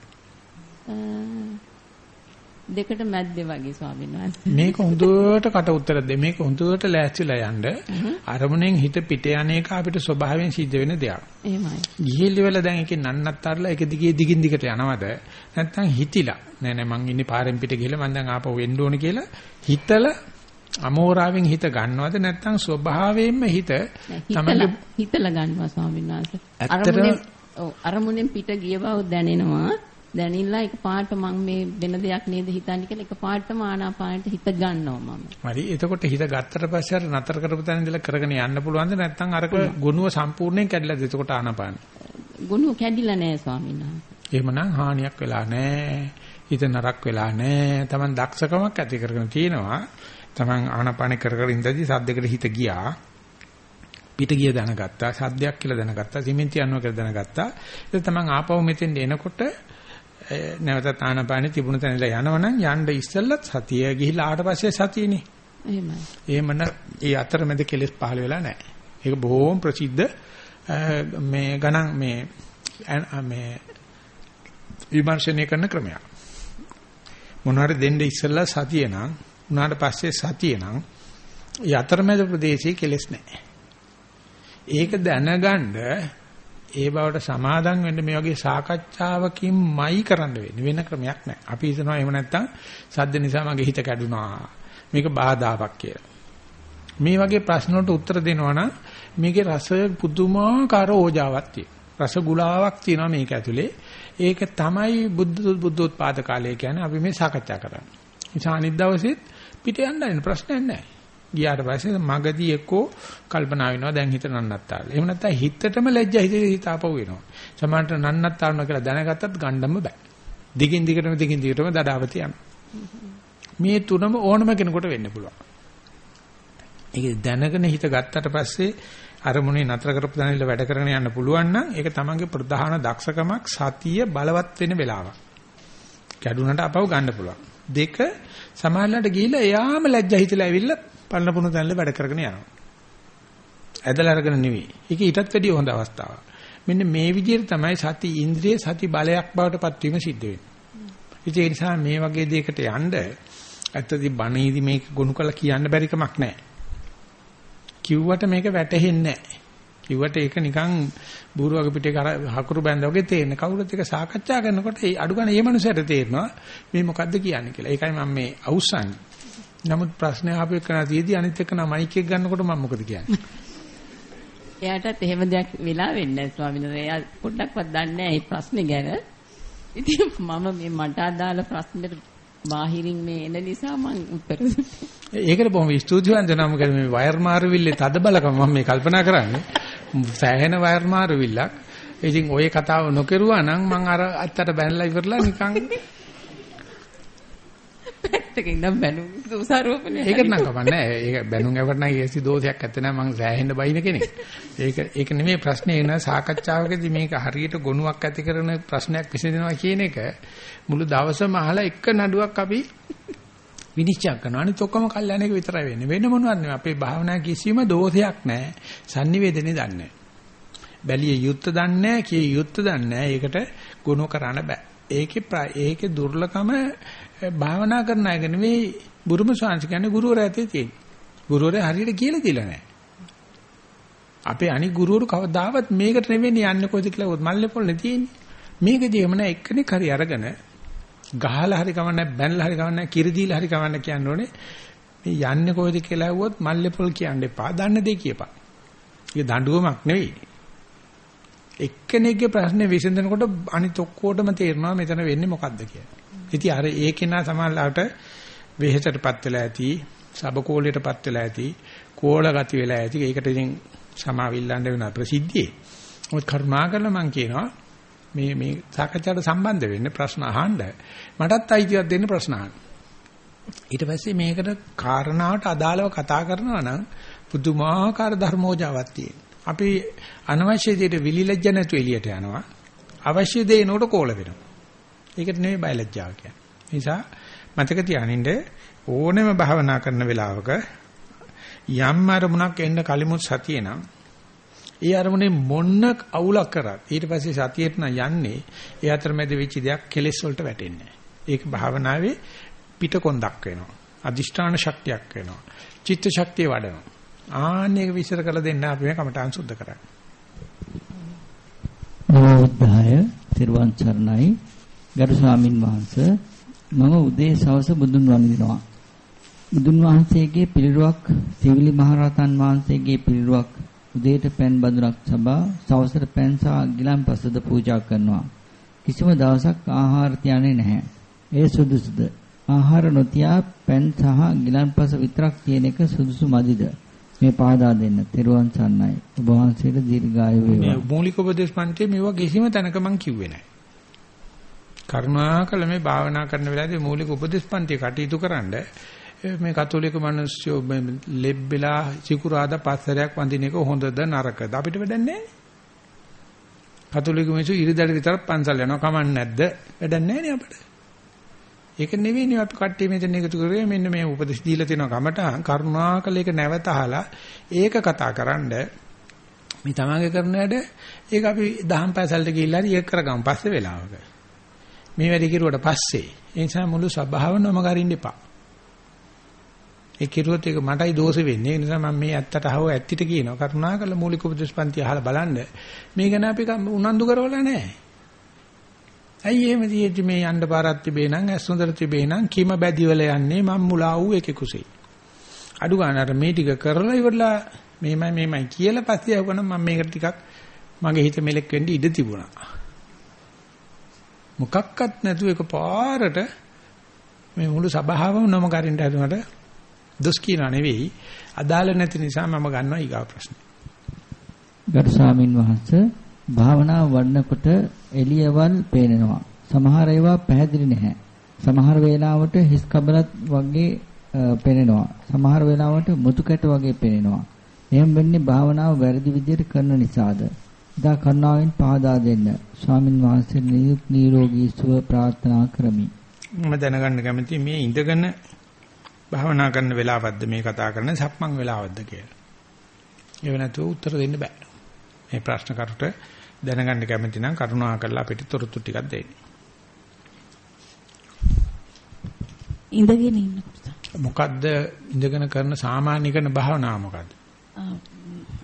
Speaker 5: දෙකට මැද්දේ වගේ ස්වාමීන් වහන්සේ.
Speaker 1: මේක හොඳට කට උත්තර දෙන්න. මේක හොඳට ලෑස්තිලා යන්න. අරමුණෙන් හිත පිට යන එක අපිට ස්වභාවයෙන් සිද්ධ වෙන දෙයක්.
Speaker 5: එහෙමයි.
Speaker 1: ගිහිල්ලි වල දැන් එකේ නන්නත්තරලා ඒක දිගේ දිගින් දිගට යනවද? නැත්නම් හිතිලා. නෑ නෑ මං ඉන්නේ පාරෙන් පිට ගිහලා මං දැන් ආපහු වෙන්න ඕන කියලා හිතලා අමෝරාවෙන් හිත ගන්නවද නැත්නම් ස්වභාවයෙන්ම හිත තමගේ
Speaker 5: හිතලා ගන්නවා ස්වාමීන් වහන්සේ. අරමුණෙන් ඔව් අරමුණෙන් පිට ගිය බව දැනෙනවා. දැනිලා එක පාට මං මේ වෙන දෙයක් නේද හිතන්නේ කියලා එක පාටම ආනාපානට හිත ගන්නවා මම.
Speaker 1: හරි එතකොට හිත ගත්තට පස්සේ අර නතර කරපු තැන ඉඳලා කරගෙන යන්න පුළුවන්ද නැත්නම් අරක ගුණුව සම්පූර්ණයෙන් කැඩිලාද එතකොට ආනපාන.
Speaker 5: ගුණ කැඩිලා නැහැ ස්වාමීන් වහන්සේ.
Speaker 1: එහෙමනම් හානියක් වෙලා නැහැ. හිත නරක වෙලා නැහැ. Taman දක්ෂකමක් ඇති කරගෙන තියෙනවා. Taman ආනපාන කර කර ඉඳදී සද්දයකට හිත ගියා. පිට ගිය දැනගත්තා. සද්දයක් කියලා දැනගත්තා. සිමෙන්ති යනවා කියලා දැනගත්තා. ඒක Taman ආපහු මෙතෙන්ට එනකොට නැවතත් ආනපානෙ තිබුණ තැන ඉඳලා යනවනම් යන්න ඉස්සෙල්ලත් සතිය ගිහිලා ආවට පස්සේ සතියනේ.
Speaker 5: එහෙමයි.
Speaker 1: එහෙමනම් ඒ අතරමැද කෙලෙස් පහළ වෙලා නැහැ. ඒක බොහොම ප්‍රසිද්ධ මේ ගණන් මේ මේ විමර්ශනය කරන ක්‍රමයක්. මොනවාරි දෙන්න ඉස්සෙල්ලා සතිය නම් උනාට පස්සේ සතිය නම් ඒ අතරමැද ප්‍රදේශයේ කෙලෙස් නැහැ. ඒක දැනගන්න ඒ බවට සමාදම් වෙන්න මේ වගේ සාකච්ඡාවකින්මයි කරන්න වෙන්නේ වෙන ක්‍රමයක් නැහැ. අපි හිතනවා එහෙම නැත්තම් සද්ද නිසා මගේ හිත කැඩුනා. මේක බාධාවක් කියලා. මේ වගේ ප්‍රශ්න වලට උත්තර දෙනවා නම් මේකේ රස පුදුමාකාර ඕජාවක් තියෙනවා. රස ගුලාවක් තියෙනවා මේක ඇතුලේ. ඒක තමයි බුද්ධ බුද්ධෝත්පාද කාලය කියන්නේ අපි මේ සාකච්ඡා කරන්නේ. නිසා අනිත් දවසෙත් පිට යන්න ඉන්න ප්‍රශ්නයක් නැහැ. ගියාට පස්සේ මගදී එක්කෝ කල්පනා වෙනවා දැන් හිත නන්නත්තාල. එහෙම නැත්නම් හිතටම ලැජ්ජා හිතේ හිත ආපහු වෙනවා. සමහරට නන්නත්තාලන කියලා දැනගත්තත් ගණ්ඩම්ම බෑ. දිගින් දිගටම දිගින් දිගටම දඩාවති යනවා. මේ තුනම ඕනම කෙනෙකුට වෙන්න පුළුවන්. ඒක දැනගෙන හිත ගත්තට පස්සේ අරමුණේ නතර කරපු දැනෙල වැඩ කරගෙන යන්න පුළුවන් නම් ඒක තමන්ගේ ප්‍රධාන දක්ෂකමක් සතිය බලවත් වෙන වෙලාවක්. කැඩුනට අපව ගන්න පුළුවන්. දෙක සමාහලට ගිහිල්ලා එයාම ලැජ්ජා හිතලා ඇවිල්ලා පලන පුණු දැනෙල වැඩ කරගෙන යනවා. ඇදලා අරගෙන නෙවෙයි. ඒක ඊටත් වැඩිය හොඳ අවස්ථාවක්. මෙන්න මේ විදිහට තමයි සති ඉන්ද්‍රිය සති බලයක් බවට පත්වීම සිද්ධ වෙන්නේ. ඒ නිසා මේ වගේ දෙයකට යන්න ඇත්තදී බණීදි මේක ගොනු කළා කියන්න බැරි කමක් නැහැ. කිව්වට මේක වැටහෙන්නේ නැහැ. කිව්වට ඒක නිකන් බූරුවක පිටේ කර හකුරු බැඳ වගේ තේරෙන. කවුරුත් එක සාකච්ඡා කරනකොට ඒ අඩු ගන්න මේ මනුස්සයට තේරෙනවා මේ මොකද්ද කියන්නේ කියලා. ඒකයි මම මේ අවුස්සන්නේ. නමුත් ප්‍රශ්නේ ආපු එක නාතියදී අනිත් එක නම් මයික් එක ගන්නකොට මම මොකද කියන්නේ?
Speaker 5: එයාටත් එහෙම දෙයක් වෙලා වෙන්නේ නැහැ ස්වාමීන් වහන්සේ. එයා පොඩ්ඩක්වත් දන්නේ නැහැ මේ ප්‍රශ්නේ ගැන. ඉතින් මම මේ මට අදාළ ප්‍රශ්නෙට බාහිරින් මේ එන නිසා මම උත්තර
Speaker 1: ඒකට බොහොම ස්තුතිවන්ත වෙනවා මොකද මේ වයර් මාරුවිල්ලේ තද බලකම මම මේ කල්පනා කරන්නේ සෑහෙන වයර් මාරුවිල්ලක් ඉතින් ওই කතාව නොකරුවා නම් මං අර අත්තට බැනලා ඉවරලා නිකන්
Speaker 5: පැත්තකින් නම් බැලු දෝසාරෝපණය
Speaker 1: ඒකට නම් කමන්නේ ඒක බැනුම් ඇවට නම් ඒසි දෝෂයක් ඇත්ත නෑ මං සෑහෙන්න බයින කෙනෙක්. ඒක ඒක නෙමෙයි ප්‍රශ්නේ එන සාකච්ඡාවකදී මේක හරියට ගොනුවක් ඇති කරන ප්‍රශ්නයක් විසඳනවා කියන එක මුළු දවසම අහලා එක නඩුවක් අපි විනිශ්චය කරනවා. අනිත් ඔක්කොම කල්යන එක විතරයි වෙන්නේ. වෙන මොනවත් නෙමෙයි. අපේ භාවනා කිසිම දෝෂයක් නෑ sannivedane දන්නේ බැලිය යුත්ත දන්නේ කිය යුත්ත දන්නේ ඒකට ගුණ කරන්න බෑ. ඒකේ ඒකේ දුර්ලකම භාවනා කරන අය නෙවෙයි බුරුම ශාන්ති කියන්නේ ගුරුවරයා ඇතේ තියෙන. ගුරුවරයා හරියට කියලා දෙලා නැහැ. අපේ අනික් ගුරුවරු කවදාවත් මේකට නෙවෙයි යන්නේ කොයිද කියලා උත් මල්ලේ පොල්නේ තියෙන්නේ. මේකදී එමන එක්කෙනෙක් හරි අරගෙන ගහලා හරි කවන්නේ බැනලා හරි කවන්නේ කිරි දීලා හරි කවන්නේ කියන්න ඕනේ. මේ යන්නේ කොයිද කියලා ඇහුවොත් මල්ලේ පොල් කියන්න එපා. දන්න දෙය කියපන්. ඒක දඬුවමක් නෙවෙයි. එක්කෙනෙක්ගේ ප්‍රශ්නේ විසඳනකොට අනිත් ඔක්කොටම තේරෙනවා මෙතන වෙන්නේ මොකද්ද කියලා. ඉතින් අර ඒ කෙනා සමහරලාට වෙහෙසටපත් වෙලා ඇති, සබකෝලයටපත් වෙලා ඇති, කෝල ගති වෙලා ඇති. ඒකට ඉතින් සමාවිල්ලන්න වෙන ප්‍රසිද්ධියේ. මොකද කරුණාකරලා මම කියනවා මේ මේ සාකච්ඡාවට සම්බන්ධ වෙන්න ප්‍රශ්න අහන්න. මටත් අයිතියක් දෙන්න ප්‍රශ්න අහන්න. ඊට පස්සේ මේකට කාරණාවට අදාළව කතා කරනවා නම් පුදුමාකාර ධර්මෝජාවක් තියෙනවා. අපි අනවශ්‍ය දෙයට විලිලැජ්ජ නැතු එළියට යනවා. අවශ්‍ය දේ නෝට කෝල වෙනවා. ඒකට නෙමෙයි බයලජ්ජාව කියන්නේ. නිසා මතක තියානින්න ඕනෙම භාවනා කරන වෙලාවක යම් අරමුණක් එන්න කලිමුත් සතිය නම් ඒ අරමුණේ මොන්න අවුලක් කරත් ඊට පස්සේ සතියට නම් යන්නේ ඒ අතරමැද වෙච්ච දෙයක් කෙලෙස් වලට වැටෙන්නේ ඒක භාවනාවේ පිටකොන්දක් වෙනවා. අදිෂ්ඨාන ශක්තියක් වෙනවා. චිත්ත ශක්තිය වඩනවා. ආන්නේක විස්තර කරලා දෙන්න අපි මේ කමඨාන් සුද්ධ කරන්නේ.
Speaker 2: නමෝද්ධාය තිරුවන් සරණයි ගරු ස්වාමින් වහන්සේ මම උදේ සවස බුදුන් වඳිනවා. බුදුන් වහන්සේගේ පිළිරුවක් සිවිලි මහරහතන් වහන්සේගේ පිළිරුවක් උදේට පෑන් බඳුනක් සබා සවසට පෑන් සහ ගිලන්පසද පූජා කරනවා. කිසිම දවසක් ආහාර තියන්නේ නැහැ. ඒ සුදුසුද? ආහාර නොතියා පෑන් සහ ගිලන්පස විතරක් තියෙන එක සුදුසු මදිද? මේ පාදා දෙන්න. තෙරුවන් සන්නයි. ඔබ වහන්සේට දීර්ඝායු වේවා.
Speaker 1: මේ මූලික උපදේශ පන්තියේ මේවා කිසිම තැනක මම කිව්වේ නැහැ. කරුණාකර මේ භාවනා කරන වෙලාවේදී මූලික උපදේශ පන්ති කටයුතු කරන්න මේ කතෝලික මිනිස්සු ලෙබ්බෙලා සිකුරාද පස්සරයක් වඳින එක හොඳද නරකද අපිට වැඩක් නැහැ. කතෝලික මිනිස්සු ඉරිදැඩ විතරක් පන්සල් යනවා කමක් නැද්ද වැඩක් නැහැ නේ අපිට. ඒක නෙවෙයිනේ අපි කට්ටිය මෙතන එකතු කරේ මෙන්න මේ උපදෙස් දීලා තියෙනවා කමට කරුණාකල ඒක නැවත අහලා ඒක කතා කරන්න මේ තමන්ගේ කරන වැඩ ඒක අපි දහම් පැසල්ට ගිහිල්ලා හරි ඒක කරගමු පස්සේ වෙලාවක. මේ වැඩේ කිරුවට පස්සේ ඒ නිසා මුළු සබාවනම ගරින්න එපා. ඒ කිරුවොත් ඒක මටයි දෝෂ වෙන්නේ. ඒ නිසා මම මේ ඇත්තට අහුව ඇත්තිට කියනවා. කරුණාකරලා මූලික උපදේශපන්ති අහලා බලන්න. මේ ගැන අපි උනන්දු කරවලා නැහැ. ඇයි එහෙම තියෙද්දි මේ යන්න පාරක් තිබේ නම් ඇස් හොඳට තිබේ නම් කිම බැදිවල යන්නේ මම් මුලා වූ එකෙකුසේ. අඩු ගන්න අර මේ ටික කරලා ඉවරලා මේමයි මේමයි කියලා පස්සේ ආවනම් මම මේකට ටිකක් මගේ හිත මෙලෙක් වෙන්න ඉඩ තිබුණා. මොකක්වත් නැතුව එකපාරට මේ මුළු සභාවම නම කරින්න හදුනට දොස් කියනා නෙවෙයි අදාළ නැති නිසා මම ගන්නවා ඊගා ප්‍රශ්නේ.
Speaker 2: ගරු ස්වාමින් වහන්සේ භාවනාව වඩනකොට එළියවල් පේනවා. සමහර ඒවා පැහැදිලි නැහැ. සමහර වෙලාවට හිස් කබලත් වගේ පේනවා. සමහර වෙලාවට මුතු කැට වගේ පේනවා. එහෙම වෙන්නේ භාවනාව වැරදි විදිහට කරන නිසාද? ඉදා කරුණාවෙන් පහදා දෙන්න. ස්වාමින් වහන්සේ නිරෝගී සුව ප්‍රාර්ථනා කරමි.
Speaker 1: මම දැනගන්න කැමතියි මේ ඉඳගෙන භාවනා කරන වෙලාවක්ද මේ කතා කරන්නේ සක්මන් වෙලාවක්ද කියලා. ඒව නැතුව උත්තර දෙන්න බෑ. මේ ප්‍රශ්න කරුට දැනගන්න කැමති නම් කරුණා කරලා අපිට තොරතුරු ටිකක් දෙන්න.
Speaker 4: ඉඳගෙන ඉන්නකොට.
Speaker 1: මොකද්ද ඉඳගෙන කරන සාමාන්‍ය කරන භාවනාව මොකද්ද?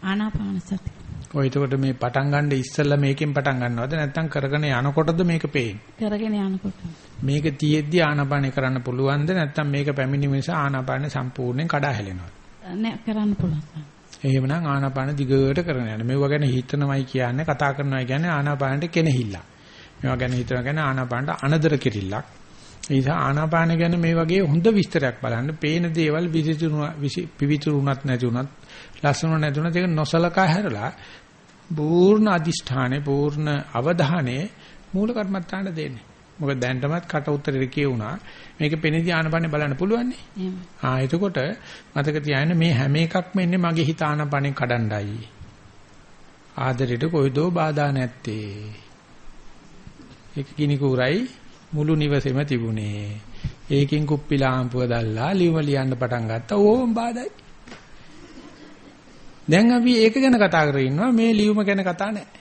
Speaker 4: ආනාපාන සති.
Speaker 1: ඔය එතකොට මේ පටන් ගන්න ඉස්සෙල්ලා මේකෙන් පටන් ගන්නවද නැත්නම් කරගෙන යනකොටද මේක පේන්නේ?
Speaker 4: කරගෙන යනකොට.
Speaker 1: මේක තියෙද්දි ආනාපානේ කරන්න පුළුවන්ද නැත්නම් මේක පැමිණීම නිසා ආනාපානේ සම්පූර්ණයෙන් කඩා හැලෙනවද?
Speaker 4: නෑ කරන්න පුළුවන්.
Speaker 1: එහෙමනම් ආනාපාන දිගට කරගෙන යන්න. මේවා ගැන හිතනවයි කියන්නේ කතා කරනවයි කියන්නේ ආනාපානට කෙනහිල්ල. මේවා ගැන හිතනවා කියන්නේ ආනාපානට අනදර කිරිල්ලක්. ඒ නිසා ආනාපාන ගැන මේ වගේ හොඳ විස්තරයක් බලන්න. පේන දේවල් විසිතුරු පිවිතුරුණත් නැතුණත් ලස්සන නැතුණත් ඒක නොසලකා හැරලා පූර්ණ අදිෂ්ඨානේ පූර්ණ අවධානයේ මූල කර්මත්තාන දෙන්නේ. මොකද දැන්ටමත් කට උත්තරේ කියුණා. මේක පෙනෙදි ආනපනේ බලන්න පුළුවන් නේ. ආ එතකොට මතක තියාගන්න මේ හැම එකක්ම එන්නේ මගේ හිත ආනපනේ කඩණ්ඩායි. ආදරෙට කොයිදෝ බාධා නැත්තේ. ඒක කිනි කුරයි මුළු නිවසේම තිබුණේ. ඒකෙන් කුප්පි ලාම්පුව දැල්ලා ලියුම ලියන්න පටන් ගත්තා. ඕම් බාධායි. දැන් අපි ඒක ගැන කතා කරගෙන ඉන්නවා මේ ලියුම ගැන කතා නැහැ.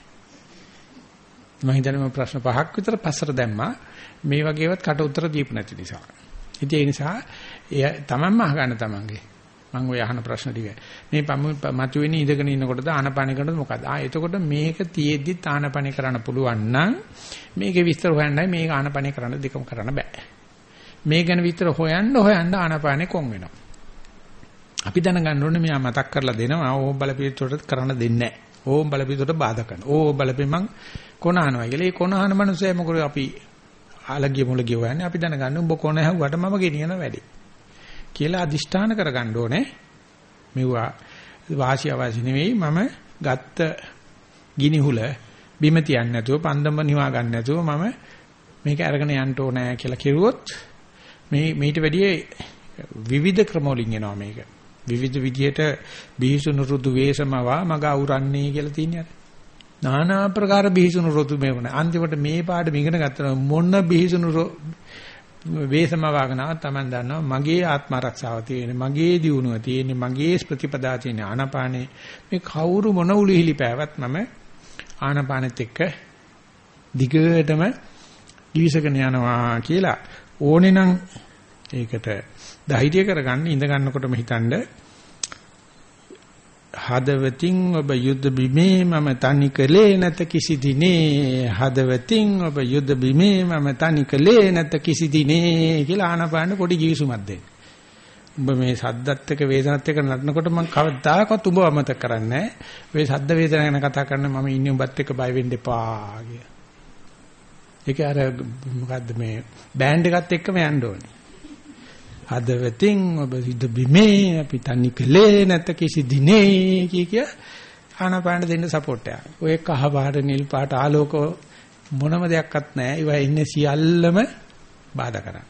Speaker 1: මම හිතන්නේ මම ප්‍රශ්න පහක් විතර පස්සට දැම්මා. මේ වගේවත් කට උතර දීපු නැති නිසා. ඉතින් ඒ නිසා එය තමන්ම අහගන්න තමන්ගේ. මම ඔය අහන ප්‍රශ්න ටික. මේ මතුවෙන්නේ ඉඳගෙන ඉන්නකොටද ආනපාන කරනකොට මොකද? ආ එතකොට මේක තියෙද්දි ආනපාන කරන්න පුළුවන් නම් මේකේ විස්තර හොයන්නයි මේක ආනපාන කරන්න දෙකම කරන්න බෑ. මේ ගැන විතර හොයන්න හොයන්න ආනපානේ කොන් වෙනවා. අපි දැනගන්න ඕනේ මෙයා මතක් කරලා දෙනවා ඕම් බලපිටුවට කරන්න දෙන්නේ නැහැ. ඕම් බලපිටුවට බාධා කරනවා. ඕම් බලපෙ මං කොනහනවා කියලා. ඒ කොනහන මනුස්සය මොකද අපි ආලගිය මුලගිය හොයන්නේ අපි දැනගන්න උඹ කොන හැව්වට මම ගෙනියන වැඩේ. කියලා අදිෂ්ඨාන කරගන්න ඕනේ. මෙවුවා වාසිය වාසි නෙවෙයි මම ගත්ත ගිනිහුල බිම තියන්නේ නැතුව පන්දම නිවා ගන්න නැතුව මම මේක අරගෙන යන්න ඕනේ කියලා කිව්වොත් මේ මීට වැඩිය විවිධ ක්‍රම වලින් එනවා මේක. විවිධ විදියට බිහිසුණු රුදු වේසමවා මග අවුරන්නේ කියලා තියෙනවා. নানা ආකාර බිහිසුණු රුදු මේවන. අන්තිමට මේ පාඩම ඉගෙන ගත්තා මොන බිහිසුණු වේසම වාගනාව තමයි දන්නවා මගේ ආත්ම ආරක්ෂාව තියෙන මගේ දියුණුව තියෙන මගේ ප්‍රතිපදා තියෙන ආනාපානේ මේ කවුරු මොන උලිහිලි පෑවත් මම ආනාපානෙත් එක්ක දිගටම දිවිසගෙන යනවා කියලා ඕනේ නම් ඒකට ධෛර්ය කරගන්න ඉඳ ගන්නකොටම හිතනද හදවතින් ඔබ යුද්ධ බිමේ මම තනි කලේ නැත කිසි දිනේ හදවතින් ඔබ යුද්ධ බිමේ මම තනි කලේ නැත කිසි දිනේ කියලා ආනපාන පොඩි ජීවිසුමක් දෙන්න. උඹ මේ සද්දත් එක්ක වේදනත් එක්ක නටනකොට මම කවදාකවත් උඹ අමතක කරන්නේ නැහැ. මේ සද්ද වේදන ගැන කතා කරන මම ඉන්නේ උඹත් එක්ක බය වෙන්න එපා කිය. ඒක අර මොකද්ද මේ බෑන්ඩ් එකත් එක්කම යන්න ඕනේ. හදවතින් ඔබ සිද්ධ බිමේ අපි තනි කලේ නැත කිසි දිනේ කිය කිය ආනපාන දෙන්න සපෝට් එකක්. ඔය කහ පාට නිල් පාට ආලෝක මොනම දෙයක්වත් නැහැ. ඒවා ඉන්නේ සියල්ලම බාධා කරන්නේ.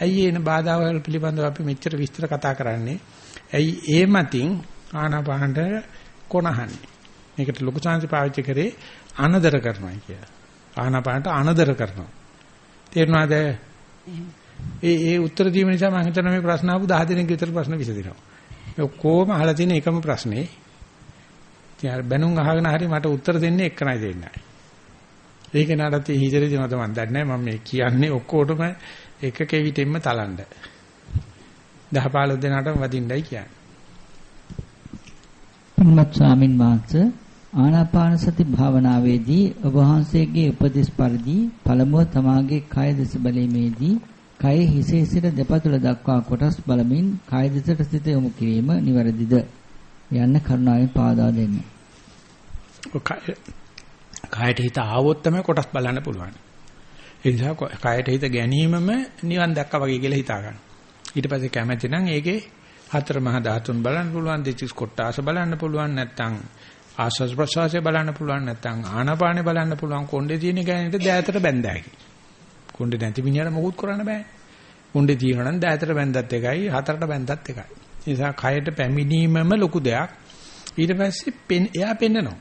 Speaker 1: ඇයි එන බාධාවල් පිළිබඳව අපි මෙච්චර විස්තර කතා කරන්නේ? ඇයි ඒ මතින් ආනපානට කොනහන්නේ? මේකට ලොකු chance පාවිච්චි කරේ අනදර කරනවා කියලා. ආනපානට අනදර කරනවා. තේරුණාද? ඒ ඒ උත්තර දීම නිසා මම හිතනවා මේ ප්‍රශ්න ආපු 10 දෙනෙක් විතර ප්‍රශ්න විසඳෙනවා. මේ ඔක්කොම අහලා තියෙන එකම ප්‍රශ්නේ. ඉතින් බැනුම් අහගෙන හරි මට උත්තර දෙන්නේ එක්කනයි දෙන්නේ. ඒක නඩත් හිතරේ දෙනවද මන් දන්නේ නැහැ. මම මේ කියන්නේ ඔක්කොටම එක කෙවිතෙන්ම තලන්න. 10 15 දෙනාටම වදින්නයි කියන්නේ.
Speaker 2: පින්වත් ස්වාමින් වහන්සේ ආනාපාන සති භාවනාවේදී ඔබ වහන්සේගේ උපදෙස් පරිදි පළමුව තමාගේ කය දෙස බැලීමේදී කයේ හිසේ සිට දෙපතුල දක්වා කොටස් බලමින් කය දෙසට සිත යොමු කිරීම නිවැරදිද යන්න කරුණාවෙන් පාදා දෙන්න.
Speaker 1: කයට හිත ආවොත් තමයි කොටස් බලන්න පුළුවන්. ඒ නිසා කයට හිත ගැනීමම නිවන් දැක්කා වගේ කියලා හිතා ගන්න. ඊට පස්සේ කැමැති නම් ඒකේ හතර මහා ධාතුන් බලන්න පුළුවන්, දෙතිස් කොටාස බලන්න පුළුවන් නැත්නම් ආස්වාද ප්‍රසවාසය බලන්න පුළුවන් නැත්නම් ආනාපානෙ බලන්න පුළුවන් කොණ්ඩේ තියෙන ගෑනිට දෑතට බැඳාකි. කුණ්ඩේ නැති මිනිහට මොකුත් කරන්න බෑ. කුණ්ඩේ තියෙනවා නම් දෑතට බැඳත් එකයි හතරට බැඳත් එකයි. ඒ නිසා කයට පැමිණීමම ලොකු දෙයක්. ඊට පස්සේ එයා පෙන්නනවා.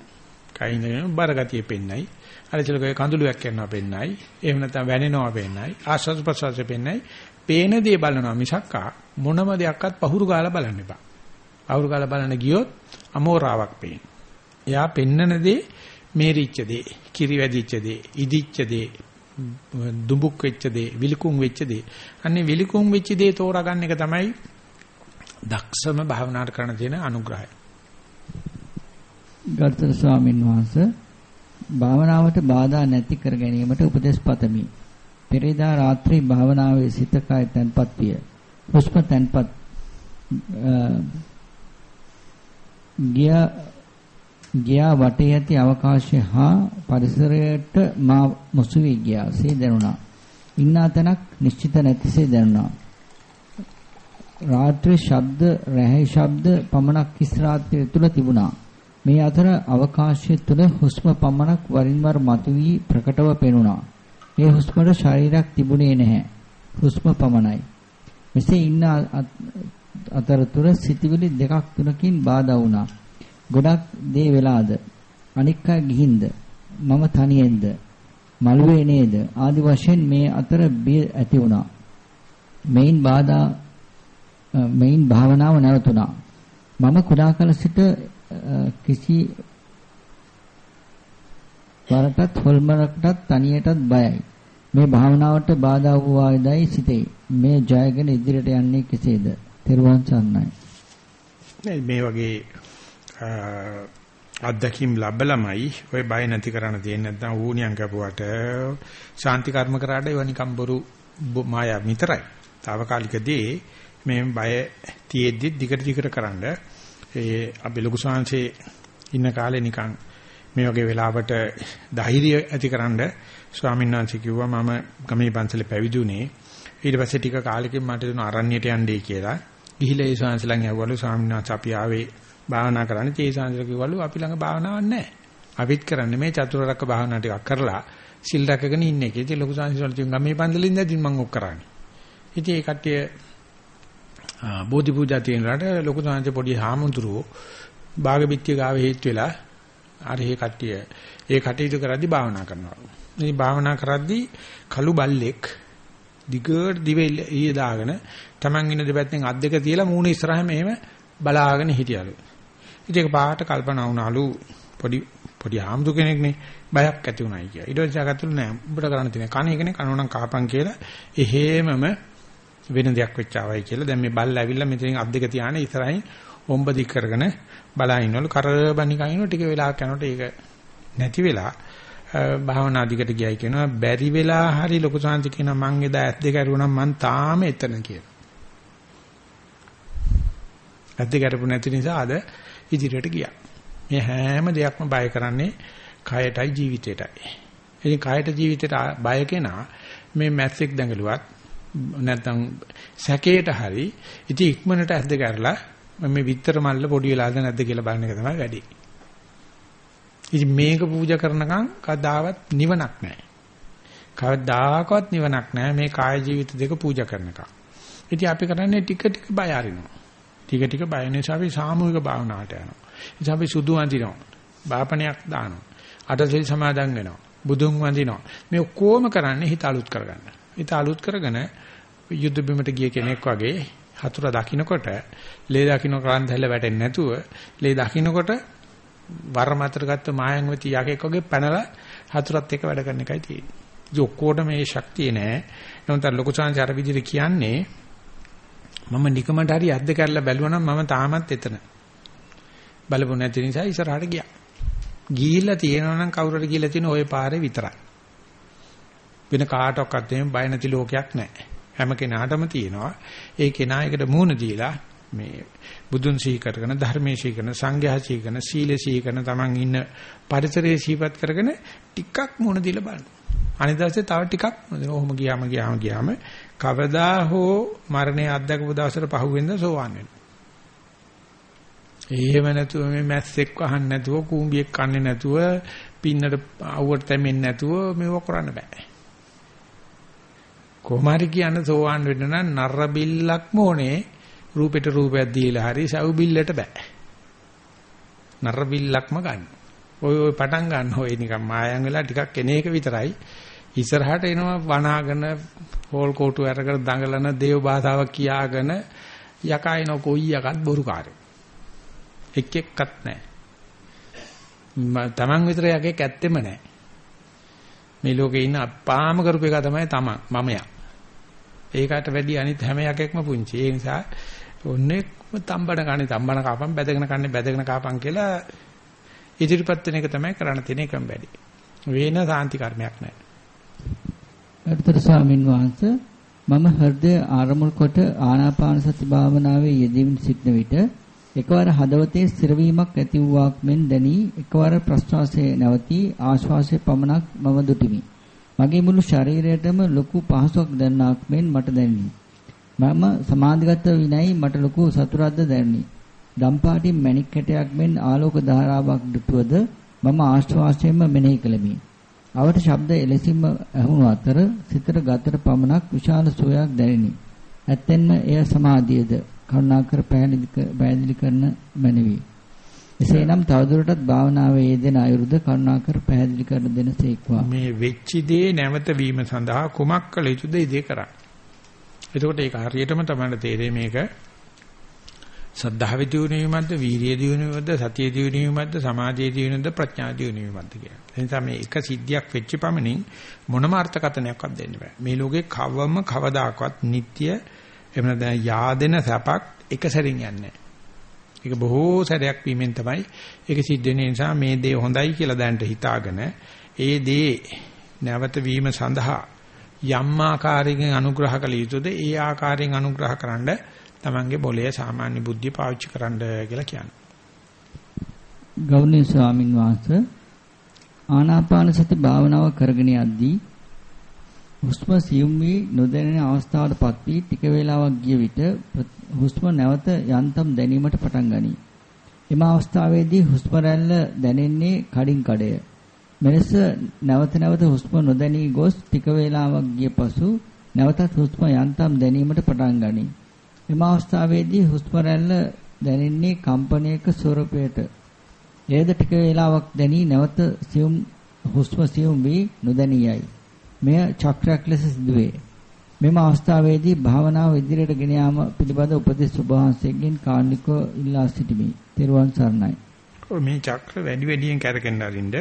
Speaker 1: කයින් බරගතිය පෙන්නයි. අර චලකේ කඳුළුවක් යනවා පෙන්නයි. එහෙම නැත්නම් වැනෙනවා පෙන්නයි. ආස්වාද ප්‍රසවාසය පෙන්නයි. පේන දේ බලනවා මිසක්කා මොනම දෙයක්වත් පහුරු ගාලා බලන්න එපා. පහුරු ගාලා බලන්න ගියොත් අමෝරාවක් පේන. එයා පෙන්නන දේ මේරිච්ච දේ, කිරි වැදිච්ච දේ, ඉදිච්ච දේ, දුඹුක් වෙච්ච දේ, විලිකුම් වෙච්ච දේ. අන්නේ විලිකුම් වෙච්ච දේ තෝරාගන්න එක තමයි දක්ෂම භාවනාට කරන තියෙන අනුග්‍රහය.
Speaker 2: ගර්ථන ස්වාමීන් වහන්සේ භාවනාවට බාධා නැති කර ගැනීමට උපදෙස් පතමි. පෙරේදා රාත්‍රී භාවනාවේ සිත කය තැන්පත් විය. හුස්ම තැන්පත් ගිය ගියා වටේ ඇති අවකාශය හා පරිසරයට මා මුසු වී ගියාසේ දැනුණා. ඉන්නා තැනක් නිශ්චිත නැතිසේ දැනුණා. රාත්‍රී ශබ්ද, රැහි ශබ්ද පමණක් කිස් රාත්‍රිය තුල තිබුණා. මේ අතර අවකාශය තුල හුස්ම පමණක් වරින් වර මතුවී ප්‍රකටව පෙනුණා. මේ හුස්මට ශරීරයක් තිබුණේ නැහැ. හුස්ම පමණයි. මෙසේ ඉන්න අතරතුර සිටිවිලි දෙකක් තුනකින් බාධා වුණා. ගොඩක් දේ වෙලාද? අනික් අය ගිහින්ද? මම තනියෙන්ද? මළුවේ නේද? ආදි වශයෙන් මේ අතර බිය ඇති වුණා. මේන් බාධා මේන් භාවනාව නැවතුණා. මම කුඩා කල සිට කිසි වරටත් හොල්මරකටත් තනියටත් බයයි. මේ භාවනාවට බාධා වූ ආයදයි සිතේ. මේ ජයගෙන ඉදිරියට යන්නේ කෙසේද? තෙරුවන් සරණයි.
Speaker 1: මේ වගේ අත්දැකීම් ලැබලමයි. ඔය බය නැති කරන්න තියෙන්නේ නැත්නම් ඌණියන් කපුවට ශාන්ති කර්ම කරාට ඒව නිකම් බොරු මායා විතරයි. తాවකාලිකදී මේ බය තියෙද්දි දිගට දිගට කරන්න. ඒ අපි ලොකු ශාංශේ ඉන්න කාලේ නිකන් මේ වගේ වෙලාවට ධෛර්යය ඇතිකරනද ස්වාමීන් වහන්සේ කිව්වා මම ගමේ පන්සලේ පැවිදුනේ ඊට පස්සේ ටික කාලෙකින් මට දුන අරණ්‍යයට යන්නයි කියලා. ගිහිලා ඒ ශාංශලන් යවවලු. ස්වාමීන් වහන්සේ අපි ආවේ භාවනා කරන්න ඒ ශාංශල කිව්වලු අපි ළඟ භාවනාවක් නැහැ අපිත් කරන්නේ මේ චතුරාර්යක භාවනා ටිකක් කරලා සිල් රැකගෙන ඉන්න එක. ඉතින් ලොකු ශාංශල වල ගමේ පන්සලෙන් ඉඳන් මම ඔක් කරන්නේ. ඉතින් ඒ කට්ටිය බෝධි පූජා තියෙනලාට ලොකු ශාංශ පොඩි හාමුදුරුවෝ බාගබිත්‍ය ගාවේ හේත් වෙලා අර ඒ කට්ටිය ඒ කටයුතු කරද්දී භාවනා කරනවා. මේ භාවනා කරද්දී කළු බල්ලෙක් දිගට දිවේ ඊය දාගෙන Taman ඉන්න දෙපැත්තෙන් අත් දෙක තියලා මූණ ඉස්සරහම මෙහෙම බලාගෙන හිටියලු. ඉතින් ඒක පාට කල්පනා වුණාලු පොඩි පොඩි ආම්දු කෙනෙක්නේ බයක් ඇති වුණායි කියලා. ඊට පස්සේ ආගත්තුලු නෑ උඹට කරන්න තියෙන කණ එකනේ කනෝනම් කහපන් කියලා එහෙමම වෙන දෙයක් වෙච්චාවයි කියලා. දැන් මේ බල්ල ඇවිල්ලා මෙතනින් අත් දෙක තියානේ ඉස්සරහින් ඔම්බ දික් කරගෙන බලා ඉන්නවලු කරබනිකන් ඉන්නව ටික වෙලාවක් යනකොට ඒක නැති වෙලා භාවනා දිගට ගියයි කියනවා බැරි වෙලා හරි ලොකු සාන්ති කියනවා මං එදා ඇස් දෙක අරුණා මං තාම එතන කියලා. ඇස් දෙක අරපු නැති නිසා අද ඉදිරියට ගියා. මේ හැම දෙයක්ම බය කරන්නේ කයටයි ජීවිතයටයි. ඉතින් කයට ජීවිතයට බය කෙනා මේ මැස්සෙක් දඟලුවත් නැත්නම් සැකේට හරි ඉතින් ඉක්මනට ඇස් දෙක අරලා මේ විතර මල්ල පොඩි වෙලාද නැද්ද කියලා බලන එක තමයි වැඩි. ඉතින් මේක පූජා කරනකම් කවදාවත් නිවනක් නැහැ. කවදාකවත් නිවනක් නැහැ මේ කාය ජීවිත දෙක පූජා කරනකම්. ඉතින් අපි කරන්නේ ටික ටික බය අරිනවා. ටික ටික බය නිසා අපි සාමූහික භාවනාවට යනවා. ඉතින් අපි සුදු වඳිනවා. බාපණයක් දානවා. අටසිල් සමාදන් වෙනවා. බුදුන් වඳිනවා. මේ ඔක්කොම කරන්නේ හිත අලුත් කරගන්න. හිත අලුත් කරගෙන යුද්ධ බිමට ගිය කෙනෙක් වගේ හතුර දකින්නකොට ලේ දකින්න කාන්ත හැල වැටෙන්නේ නැතුව ලේ දකින්නකොට වර මතර ගත්ත මායන්වති යකෙක් වගේ පැනලා හතුරත් එක්ක වැඩ කරන එකයි තියෙන්නේ. ඉතින් ඔක්කොටම මේ ශක්තිය නෑ. නමුත් ලොකු chance අර විදිහට කියන්නේ මම නිකමට හරි අද්ද කරලා බැලුවා නම් මම තාමත් එතන. බලපො නැති නිසා ඉස්සරහට ගියා. ගිහිල්ලා තියෙනවා නම් කවුරුහරි ගිහිල්ලා තියෙන ওই පාරේ විතරයි. වෙන කාටවත් එහෙම බය නැති ලෝකයක් නැහැ. හැම කෙනාටම තියෙනවා. ඒ කෙනා එකට මූණ දීලා මේ බුදුන් සිහි කරගෙන ධර්මයේ සිහි කරන සංඝයා සිහි කරන සීල සිහි කරන තමන් ඉන්න පරිසරයේ සිහිපත් කරගෙන ටිකක් මුණ දීලා බලන්න. අනිත් දවසේ තව ටිකක් ඔහොම ගියාම ගියාම ගියාම කවදා හෝ මරණය අත්දකපු දවසට පහුවෙන්ද සෝවන් වෙනවා. එහෙම නැතුව මේ මැස්සෙක් වහන්න නැතුව කූඹියෙක් කන්නේ නැතුව පින්නට අවුවට තැමෙන්නේ නැතුව මේව කරන්න බෑ. කොහොමරි කියන්න සෝවන් වෙන්න නම් නර බිල්ලක්ම ඕනේ රූපෙට රූපයක් දීලා හරි සව් බිල්ලට බෑ. නර බිල්ලක්ම ගන්න. ඔය ඔය පටන් ගන්න ඔය නිකන් මායම් වෙලා ටිකක් එන එක විතරයි. ඉස්සරහට එනවා වනාගෙන හෝල් කෝටු අරගෙන දඟලන දේව භාෂාවක් කියාගෙන යකයින කොයි යකත් බොරුකාරය. එක් එක්කත් නැහැ. තමන් විතර යකෙක් ඇත්තෙම නැහැ. මේ ලෝකේ ඉන්න අපාම කරපු එක තමයි තමන් මමයා. ඒකට වැඩි අනිත් හැම යකෙක්ම පුංචි. ඒ නිසා ඔන්නේ තම්බන කන්නේ තම්බන කාපම් බැදගෙන කන්නේ බැදගෙන කාපම් කියලා ඉදිරිපත් වෙන එක තමයි කරන්න තියෙන එකම වැඩි. වෙන සාන්ති කර්මයක් නැහැ.
Speaker 2: අර්ථතර ස්වාමින් වහන්සේ මම හෘදය ආරමුණු කොට ආනාපාන සති භාවනාවේ යෙදෙමින් සිටන විට එකවර හදවතේ ස්ථිරවීමක් ඇති වූවක් මෙන් දැනි එකවර ප්‍රශ්වාසයේ නැවතී ආශ්වාසයේ පමණක් මම දුටිමි. මගේ මුළු ශරීරයටම ලොකු පහසුවක් දැනනාක් මෙන් මට දැනිනි. මම සමාධිගත විනයි මට ලොකු සතුටක්ද දැනිනි. දම්පාටින් මණික් කැටයක් මෙන් ආලෝක ධාරාවක් දුටුවද මම ආශ්වාසයෙන්ම මෙනෙහි කළෙමි. අවට ශබ්ද එලෙසින්ම ඇහුණු අතර සිතට ගතට පමණක් විශාල සෝයක් දැනිනි. ඇත්තෙන්ම එය සමාධියද කරුණාකර පැහැදිලි කරන මැනවි. එසේනම් තවදුරටත් භාවනාවේ යෙදෙන අයුරුද කරුණාකර පැහැදිලි කර දෙනසේක්වා.
Speaker 1: මේ වෙච්ච දේ නැවත වීම සඳහා කුමක් කළ යුතුද ඉදේ කරා. එතකොට ඒක හරියටම තමයි තේරෙන්නේ මේක සද්ධාවේ දියුණුවීමක්ද වීරිය දියුණුවීමක්ද සතිය දියුණුවීමක්ද සමාධිය දියුණුවක්ද ප්‍රඥා දියුණුවීමක්ද කියලා. ඒ නිසා මේ එක සිද්ධියක් වෙච්ච පමණින් මොනම අර්ථකථනයක්වත් දෙන්න බෑ. මේ ලෝකේ කවම කවදාකවත් නিত্য එහෙම නැත්නම් yaadena සැපක් එක සැරින් යන්නේ නැහැ. ඒක බොහෝ සැරයක් වීමෙන් තමයි ඒක සිද්ධ වෙන නිසා මේ දේ හොඳයි කියලා දැනට හිතාගෙන ඒ දේ නැවත වීම සඳහා යම් ආකාරයකින් අනුග්‍රහ කළ යුතුද ඒ ආකාරයෙන් අනුග්‍රහ කරන්න තමන්ගේ බොලේ සාමාන්‍ය බුද්ධිය පාවිච්චි කරන්න කියලා කියන්නේ.
Speaker 2: ගෞරවනීය ස්වාමින් වහන්සේ ආනාපාන සති භාවනාව කරගෙන යද්දී හුස්ම සියුම් වී නොදැනෙන අවස්ථාවටපත් වී ටික වේලාවක් ගිය විට හුස්ම නැවත යන්තම් දැනීමට පටන් ගනී. එම අවස්ථාවේදී හුස්ම රැල්ල දැනෙන්නේ කඩින් කඩය. මෙලෙස නැවත නැවත හුස්ම නොදැනී ගොස් ටික වේලාවක් ගිය පසු නැවතත් හුස්ම යන්තම් දැනීමට පටන් ගනී. එම අවස්ථාවේදී හුස්ම රැල්ල දැනෙන්නේ කම්පනයක ස්වරූපයට. එයද ටික වේලාවක් දැනී නැවත සියුම් හුස්ම සියුම් වී නොදැනියයි. මෙය චක්‍රයක් ලෙස සිදුවේ. මෙම අවස්ථාවේදී භාවනාව ඉදිරියට ගෙන යාම පිළිබඳ උපදෙස් සුභාංශයෙන් කාර්නිකව ඉල්ලා සිටිමි. තෙරුවන් සරණයි.
Speaker 1: මේ චක්‍ර වැඩි වැඩියෙන් කැරකෙන්න අරින්න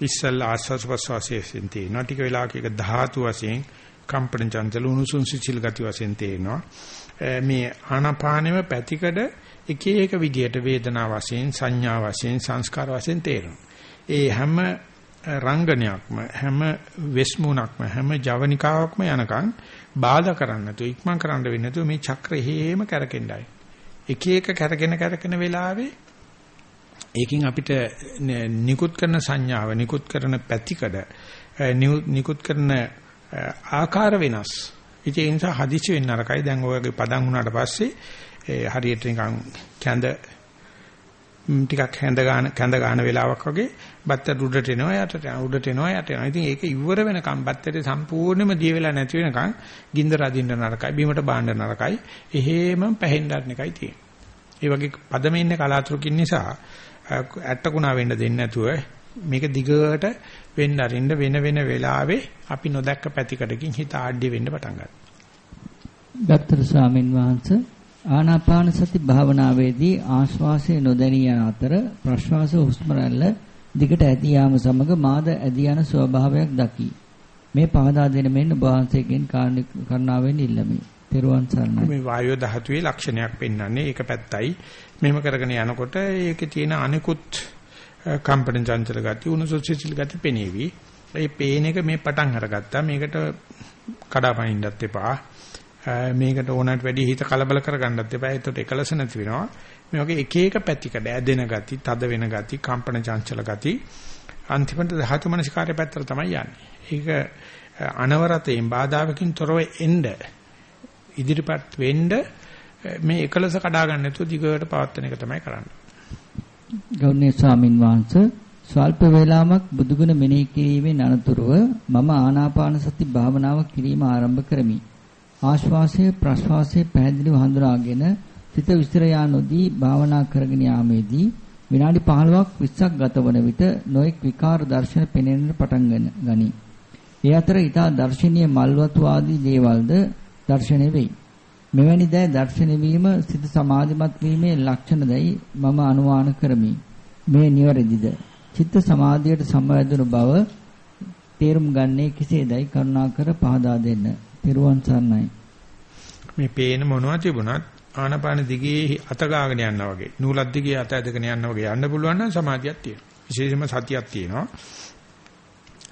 Speaker 1: ඉස්සල්ලා ආස්වාස් ප්‍රස්වාසයෙන් තියෙනවා. ටික වෙලාවක එක ධාතු වශයෙන් කම්පන චංචල උණුසුම් සිසිල් ගති වශයෙන් තේනවා. මේ ආනාපානෙම පැතිකඩ එක එක විදියට වේදනා වශයෙන් සංඥා වශයෙන් සංස්කාර වශයෙන් තේරෙනවා. ඒ හැම රංගනයක්ම හැම වෙස්මුණක්ම හැම ජවනිකාවක්ම යනකම් බාධා කරන්න නැතුව ඉක්මන් කරන්න වෙන්නේ නැතුව මේ චක්‍රය හේම කරකෙන්නයි. එක එක කරගෙන කරගෙන වෙලාවේ ඒකෙන් අපිට නිකුත් කරන සංඥාව නිකුත් කරන පැතිකඩ නිකුත් කරන ආකාර වෙනස් ඉතින් ඒ නිසා හදිසි වෙන්න අරකයි දැන් ඔයගේ පදන් වුණාට පස්සේ හරියට නිකන් කැඳ ටිකක් හැඳ ගන්න කැඳ ගන්න වෙලාවක් වගේ බත්තර උඩට එනවා යටට උඩට එනවා යට එනවා. ඉතින් ඒක ඉවර වෙනකම් බත්තරේ සම්පූර්ණයෙන්ම දිය වෙලා නැති වෙනකම් ගින්දර අදින්න නරකයි බීමට බාන්න නරකයි. එහෙම පැහෙන්න එකයි තියෙන්නේ. ඒ වගේ පදමේ ඉන්න කලාතුරකින් නිසා ඇට්ටකුණා වෙන්න දෙන්නේ නැතුව මේක දිගට වෙන්න අරින්න වෙන වෙන වෙලාවේ අපි නොදැක්ක පැතිකඩකින් හිත ආඩ්‍ය වෙන්න පටන් ගන්නවා.
Speaker 2: ගත්තර ස්වාමින් වහන්සේ ආනාපාන සති භාවනාවේදී ආශ්වාසය නොදැනී යන අතර ප්‍රශ්වාස හුස්ම රැල්ල දිගට ඇදී යාම සමග මාද ඇදී යන ස්වභාවයක් දකි. මේ පහදා දෙන මෙන්න වහන්සේගෙන් කරුණාවෙන් ඉල්ලමි. තෙරුවන් සරණයි.
Speaker 1: මේ වායෝ ධාතුවේ ලක්ෂණයක් පෙන්වන්නේ ඒක පැත්තයි. මෙහෙම කරගෙන යනකොට ඒකේ තියෙන අනිකුත් කම්පන චංචල ගති උණුසුසිසිල් ගති පෙනේවි. ඒ පේන එක මේ පටන් අරගත්තා. මේකට කඩාපනින්නත් එපා. මේකට ඕනට වැඩි හිත කලබල කරගන්නත් එපා. ඒකට එකලස නැති වෙනවා. මේ වගේ එක එක පැතිකඩ ඇදෙන ගති, තද වෙන ගති, කම්පන චංචල ගති අන්තිමට ධාතු මනසිකාරය පැත්තට තමයි යන්නේ. ඒක අනවරතයෙන් බාධාවකින් තොරව එන්න ඉදිරිපත් වෙන්න මේ එකලස කඩා ගන්න නැතුව දිගට පවත්වන එක තමයි කරන්නේ.
Speaker 2: ගෞරවනීය ස්වාමින් වහන්සේ ස්වල්ප වේලාවක් බුදුගුණ මෙනෙහි කිරීමෙන් අනතුරුව මම ආනාපාන සති භාවනාව කිරීම ආරම්භ කරමි. ආශ්වාසය ප්‍රශ්වාසය පැහැදිලිව හඳුනාගෙන සිත විස්තර යා නොදී භාවනා කරගෙන යාමේදී විනාඩි 15ක් 20ක් ගතවන විට නොඑක් විකාර දර්ශන පෙනෙන්නට පටන් ගනී. ඒ අතර ඊට දර්ශනීය මල්වතු ආදී දේවල්ද දර්ශනය වෙයි. මෙවැනි දෑ දර්ශනය වීම සිත සමාධිමත් වීමේ ලක්ෂණ දැයි මම අනුමාන කරමි. මේ නිවැරදිද? චිත්ත සමාධියට සමවැදුණු බව තේරුම් ගන්නේ කෙසේදයි කරුණාකර පහදා දෙන්න. පිරුවන් සරණයි.
Speaker 1: මේ පේන මොනවා තිබුණත් ආනපාන දිගේ අත ගාගෙන යනවා වගේ නූලක් දිගේ අත ඇදගෙන යනවා වගේ යන්න පුළුවන් නම් සමාධියක් තියෙනවා. විශේෂයෙන්ම සතියක් තියෙනවා.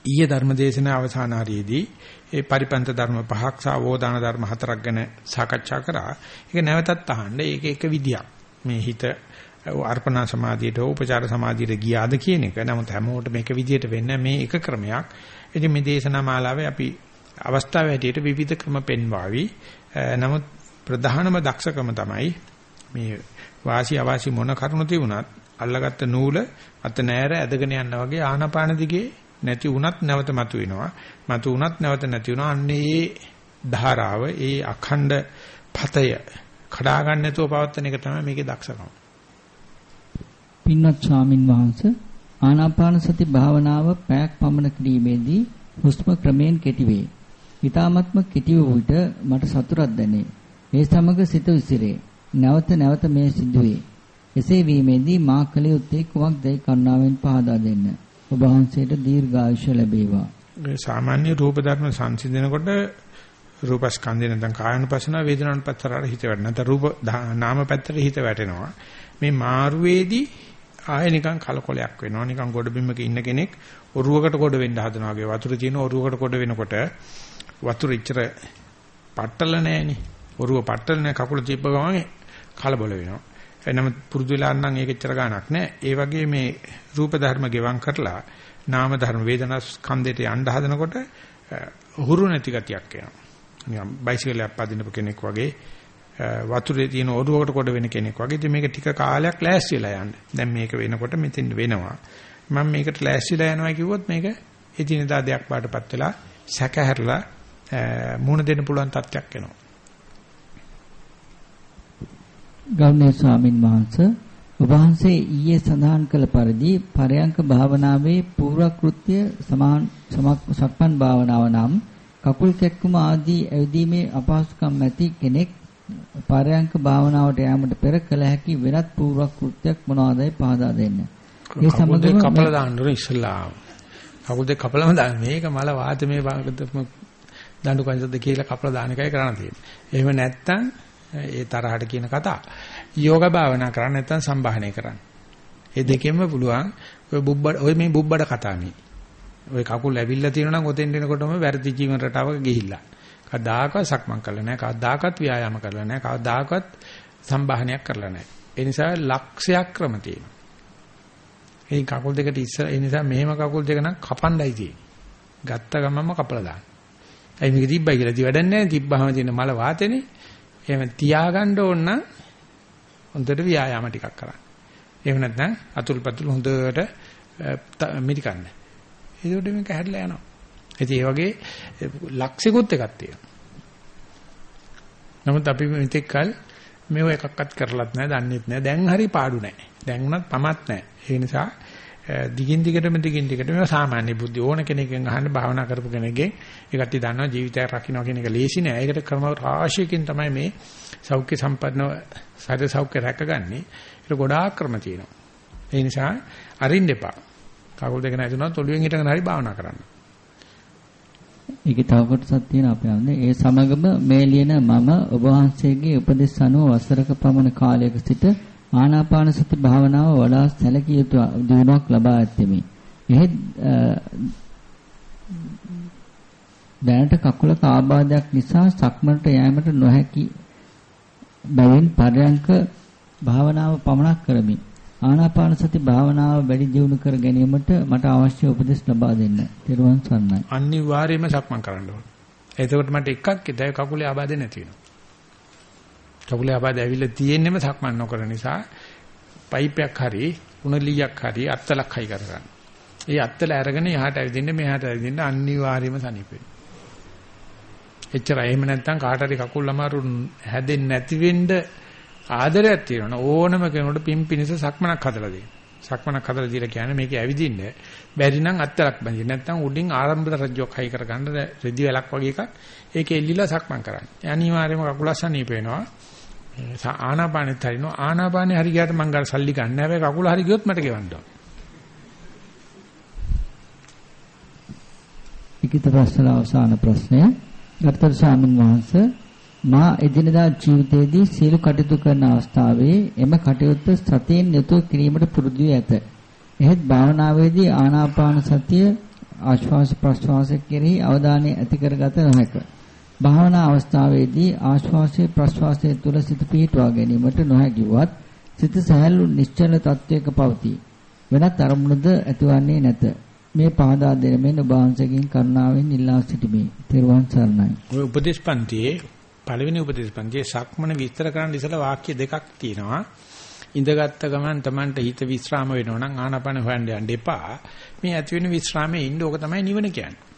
Speaker 1: ඊයේ ධර්මදේශනා අවසාන හරියේදී ඒ පරිපන්ත ධර්ම පහක් සහ වෝදාන ධර්ම හතරක් ගැන සාකච්ඡා කරා. ඒක නැවතත් අහන්න. ඒක එක විදියක්. මේ හිත අර්පණා සමාධියට උපචාර සමාධියට ගියාද කියන එක. නමුත් හැමෝටම එක විදියට වෙන්නේ මේ එක ක්‍රමයක්. ඉතින් මේ දේශනා මාලාවේ අපි අවස්ථාව හැටියට විවිධ ක්‍රම පෙන්වාවි. නමුත් ප්‍රධානම දක්ෂකම තමයි මේ වාසි අවාසි මොන කරුණු තිබුණත් අල්ලගත්ත නූල අත නෑර ඇදගෙන යනවා වගේ ආනාපාන දිගේ නැති වුණත් නැවත මතුවෙනවා. මතු වුණත් නැවත නැති වෙනවා. අන්නේ ඒ ධාරාව, ඒ අඛණ්ඩ පතය කඩා ගන්න නැතුව පවත්වන එක තමයි මේකේ දක්ෂකම.
Speaker 2: පින්වත් ස්වාමින් වහන්සේ ආනාපාන සති භාවනාව පැයක් පමණ කිරීමේදී හුස්ම ක්‍රමයෙන් කෙටි වේ. ඊ타මත්ම කෙටි වූ විට මට සතුටක් දැනේ. ඒ සමග සිත විසිරේ. නැවත නැවත මේ සිදුවේ. එසේ වීමේදී මා කල යුත්තේ කුමක්දයි කරුණාවෙන් පහදා දෙන්න. ඔබ වහන්සේට දීර්ඝායුෂ ලැබේවා.
Speaker 1: සාමාන්‍ය රූප ධර්ම සංසිඳනකොට රූපස්කන්ධය නැත්නම් කායනුපස්සන වේදනානුපස්සනාට හිත වැටෙනවා. නැත්නම් රූප නාම පැත්තට හිත වැටෙනවා. මේ මාරුවේදී ආය නිකන් කලකොලයක් වෙනවා. නිකන් ගොඩබිමක ඉන්න කෙනෙක් ඔරුවකට ගොඩ වෙන්න හදනවා වගේ. වතුර තියෙන ඔරුවකට ගොඩ වෙනකොට වතුර ඉච්චර පట్టල නැහෙනේ. ඔරුව පట్టල නැහැ කකුල තියප ගමන් කලබල වෙනවා. එනම පුරුදු වෙලා නම් ඒක එච්චර ගාණක් නැහැ. ඒ වගේ මේ රූප ධර්ම ගෙවම් කරලා නාම ධර්ම වේදනා ස්කන්ධයට යන්න හදනකොට හුරු නැති ගතියක් එනවා. නිකන් බයිසිකලයක් පදින්න කෙනෙක් වගේ වතුරේ තියෙන ඔරුවකට කොට වෙන කෙනෙක් වගේ. ඉතින් මේක ටික කාලයක් ලෑස්ති වෙලා යන්න. දැන් මේක වෙනකොට මෙතෙන් වෙනවා. මම මේකට ලෑස්තිලා යනවා කිව්වොත් මේක එදිනදා දෙයක් බාටපත් වෙලා සැකහැරලා මුණ දෙන්න පුළුවන් තත්යක් එනවා.
Speaker 2: ගෞරවනීය ස්වාමින් වහන්සේ ඔබ වහන්සේ ඊයේ සඳහන් කළ පරිදි පරයන්ක භාවනාවේ පූර්වකෘත්‍ය සමාන සක්මන් භාවනාව නම් කකුල් කැක්කුම ආදී ඇවිදීමේ අපහසුකම් ඇති කෙනෙක් පරයන්ක භාවනාවට යාමට පෙර කළ හැකි වෙනත් පූර්වකෘත්‍යයක් මොනවාදයි පහදා දෙන්න.
Speaker 1: ඒ සමගම කපල දාන්න ඕනේ ඉස්සලා. කකුල් දෙක කපලම දාන්න. මේක මල වාතමේ දඬු කංශද කියලා කපල දාන එකයි කරන්න තියෙන්නේ. එහෙම නැත්තම් ඒ තරහට කියන කතා. යෝග භාවනා කරන්න නැත්නම් සම්බාහනය කරන්න. ඒ දෙකෙන්ම පුළුවන් ඔය බුබ්බඩ ඔය මේ බුබ්බඩ කතා මේ. ඔය කකුල් ඇවිල්ලා තියෙනවා නම් ඔතෙන් එනකොටම වැරදි ජීවන රටාවක ගිහිල්ලා. කවදාකවත් සක්මන් කරලා නැහැ. කවදාකවත් ව්‍යායාම කරලා නැහැ. කවදාකවත් සම්බාහනයක් කරලා නැහැ. ඒ නිසා ලක්ෂයක් ක්‍රම තියෙනවා. ඒ කකුල් දෙකට ඉස්සර ඒ නිසා මෙහෙම කකුල් දෙක නම් කපණ්ඩයි තියෙන්නේ. ගත්ත ගමන්ම කපලා දාන්න. ඇයි මේක තිබ්බයි කියලා ඉතින් වැඩක් නැහැ. තිබ්බහම තියෙන මල වාතේනේ. එහෙම තියාගන්න ඕන නම් හොඳට ව්‍යායාම ටිකක් කරන්න. එහෙම නැත්නම් අතුල්පතුල් හොඳට මිරිකන්න. ඒකට මේක හැදලා යනවා. ඉතින් ඒ වගේ ලක්ෂිකුත් එකක් තියෙනවා. නමුත් අපි මෙතෙක් කල මේව එකක්වත් කරලත් නැහැ, දන්නෙත් නැහැ. දැන් හරි පාඩු නැහැ. දැන් උනත් පමත් නැහැ. ඒ නිසා දිගින් දිගටම දිගින් දිගටම මේවා සාමාන්‍ය බුද්ධි ඕන කෙනෙක්ගෙන් අහන්න භාවනා කරපු කෙනෙක්ගෙන් ඒ කට්ටිය දන්නවා ජීවිතය රකින්න කියන එක ලේසි නෑ. ඒකට ක්‍රම රාශියකින් තමයි මේ සෞඛ්‍ය සම්පන්නව සාද සෞඛ්‍ය රැකගන්නේ. ඒක ගොඩාක් ක්‍රම තියෙනවා. ඒ නිසා අරින්න එපා. කකුල් දෙක නැතුනොත් ඔළුවෙන් හිටගෙන හරි භාවනා කරන්න.
Speaker 2: ඒකේ තව කොටසක් තියෙනවා අපි අහන්නේ. ඒ සමගම මේ ලියන මම ඔබ වහන්සේගේ උපදෙස් අනුව වසරක පමණ කාලයක සිට ආනාපාන සති භාවනාව වඩා සැලකිය යුතු දිනුවක් ලබා ඇත්තෙමි. එහෙත් දැනට කකුලක ආබාධයක් නිසා සක්මනට යෑමට නොහැකි බැවින් පරයන්ක භාවනාව පමණක් කරමි. ආනාපාන සති භාවනාව වැඩි දියුණු කර ගැනීමට මට අවශ්‍ය උපදෙස් ලබා දෙන්න. ත්වන් සන්නයි.
Speaker 1: අනිවාර්යයෙන්ම සක්මන් කරන්න ඕනේ. එතකොට මට එකක් ඉතයි කකුලේ ආබාධ නැති වෙනවා. කකුලේ ආබාධ ඇවිල්ලා තියෙන්නෙම සක්මන් නොකර නිසා පයිපයක් හරි උණලියක් හරි අත්තලක් හයි කරගන්න. ඒ අත්තල අරගෙන එහාට ඇවිදින්න මෙහාට ඇවිදින්න අනිවාර්යයෙන්ම සනීපෙයි. එච්චරයි එහෙම නැත්නම් කාට හරි කකුල් අමාරු හැදෙන්නේ නැති වෙන්න ආදරයක් තියෙනවා ඕනම කෙනෙකුට පිම්පිනිස සක්මනක් හදලා දෙන්න. සක්මනක් හදලා දීලා කියන්නේ මේකේ ඇවිදින්න බැරි නම් අත්තලක් බැඳින්න නැත්නම් උඩින් ආරම්භ රජ්‍යයක් හයි කරගන්න රෙදි වැලක් වගේ එකක් ඒකේ එල්ලිලා සක්මන් කරන්න. අනිවාර්යයෙන්ම කකුල සනීප වෙනවා. ආනාපානෙත් හරිනවා ආනාපානෙ හරි ගියාට මං ගන්න සල්ලි ගන්න හැබැයි කකුල හරි ගියොත් මට ගෙවන්න ඕන.
Speaker 2: ලිඛිත ප්‍රශ්න අවසාන ප්‍රශ්නය ගරුතර ස්වාමීන් වහන්සේ මා එදිනදා ජීවිතයේදී සියලු කටයුතු කරන අවස්ථාවේ එම කටයුත්ත සතියෙන් යුතුව කිරීමට පුරුදු ඇත. එහෙත් භාවනාවේදී ආනාපාන සතිය ආශ්වාස ප්‍රශ්වාස කෙරෙහි අවධානය ඇති කරගත නොහැක. භාවනා අවස්ථාවේදී ආශ්වාසයේ ප්‍රශ්වාසයේ තුල සිත පිහිටුවා ගැනීමට නොහැකිවත් සිත සහැල්ලු නිශ්චල තත්වයක පවතී. වෙනත් අරමුණද ඇතිවන්නේ නැත. මේ පහදා දෙන මෙන්න වහන්සේගෙන් කරුණාවෙන් ඉල්ලා සිටිමි. තෙරුවන් සරණයි.
Speaker 1: ඔය උපදේශපන්තියේ පළවෙනි උපදේශපන්තියේ සක්මන විස්තර කරන්න ඉස්සලා වාක්‍ය දෙකක් තියෙනවා. ඉඳගත්ත ගමන් Tamanට හිත විස්්‍රාම වෙනවා නම් ආනාපාන හොයන්න යන්න එපා. මේ ඇති වෙන විස්්‍රාමයේ ඉන්න ඕක තමයි නිවන කියන්නේ.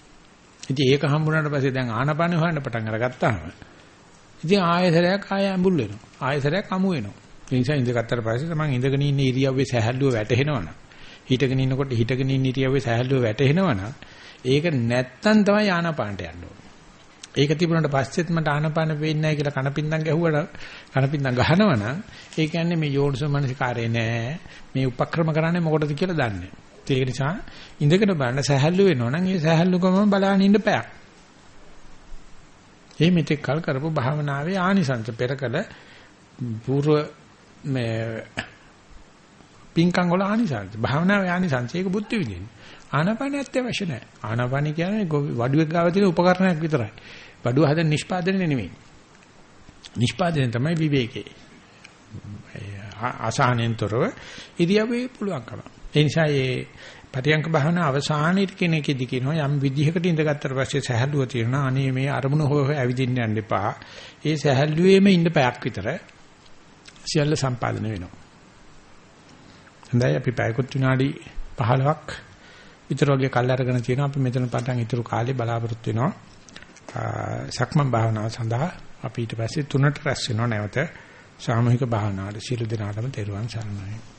Speaker 1: ඉතින් ඒක හම්බුනාට පස්සේ දැන් ආනාපාන හොයන්න පටන් අරගත්තාම ඉතින් ආයෙසරයක් ආය ඇඹුල් වෙනවා. ආයෙසරයක් අමු වෙනවා. ඒ නිසා ඉඳගත්තට පස්සේ Taman ඉඳගෙන ඉන්න ඉරියව්වේ සැහැල්ලුව වැටෙනවනම් හිටගෙන ඉන්නකොට හිටගෙන ඉන්න ඉරියව්වේ සැහැල්ලුව වැටෙනවනම් ඒක නැත්තම් තමයි ආනාපානට යන්න ඕනේ. ඒක තිබුණාට පස්සෙත් මට ආනපාන වෙන්නේ නැහැ කියලා කනපින්දම් ගැහුවට කනපින්දම් ගහනවනම් ඒ කියන්නේ මේ යෝනිසෝ මනසිකාරේ නෑ මේ උපක්‍රම කරන්නේ මොකටද කියලා දන්නේ. ඒක නිසා ඉඳගෙන බලන්න සහැල්ලු වෙනවනම් ඒ සහැල්ලුකම බලන්න ඉන්න පැයක්. ඒ මෙතෙක් කල් කරපු භාවනාවේ ආනිසංස පෙරකල పూర్ව මේ පින්කම් වල ආනිසංස භාවනාවේ ආනිසංස ඒක බුද්ධ විදින්නේ. ආනාපානිය අත්‍යවශ්‍ය නැහැ. ආනාපානිය කියන්නේ වඩුවෙක් ගාව තියෙන උපකරණයක් විතරයි. බඩුව හදන නිෂ්පාදනය නෙමෙයි. නිෂ්පාදනය තමයි විවේකේ. ආසානෙන්තරව ඉරියව්වේ පුළුවන්කම. ඒ නිසා මේ පරියංක භාවන අවසානයේ කෙනෙක්ෙදි කියනවා යම් විදිහකට ඉඳගත්තට පස්සේ සහැල්ලුව තියෙනවා. අනේ මේ අරමුණ හොය හොය ඇවිදින්න යන්න එපා. ඒ සහැල්ලුවේම ඉන්න පැයක් විතර සියල්ල සම්පාදනය වෙනවා. හොඳයි අපි පැයකුත් විනාඩි 15ක් විතර වගේ කල් අරගෙන තියෙනවා. අපි මෙතන පටන් ඊටු කාලේ බලාපොරොත්තු වෙනවා. සක්මන් භාවනාව සඳහා අපි ඊට පස්සේ තුනට රැස් වෙනවා නැවත සාමූහික භාවනාවට සියලු දෙනාටම තෙරුවන් සරණයි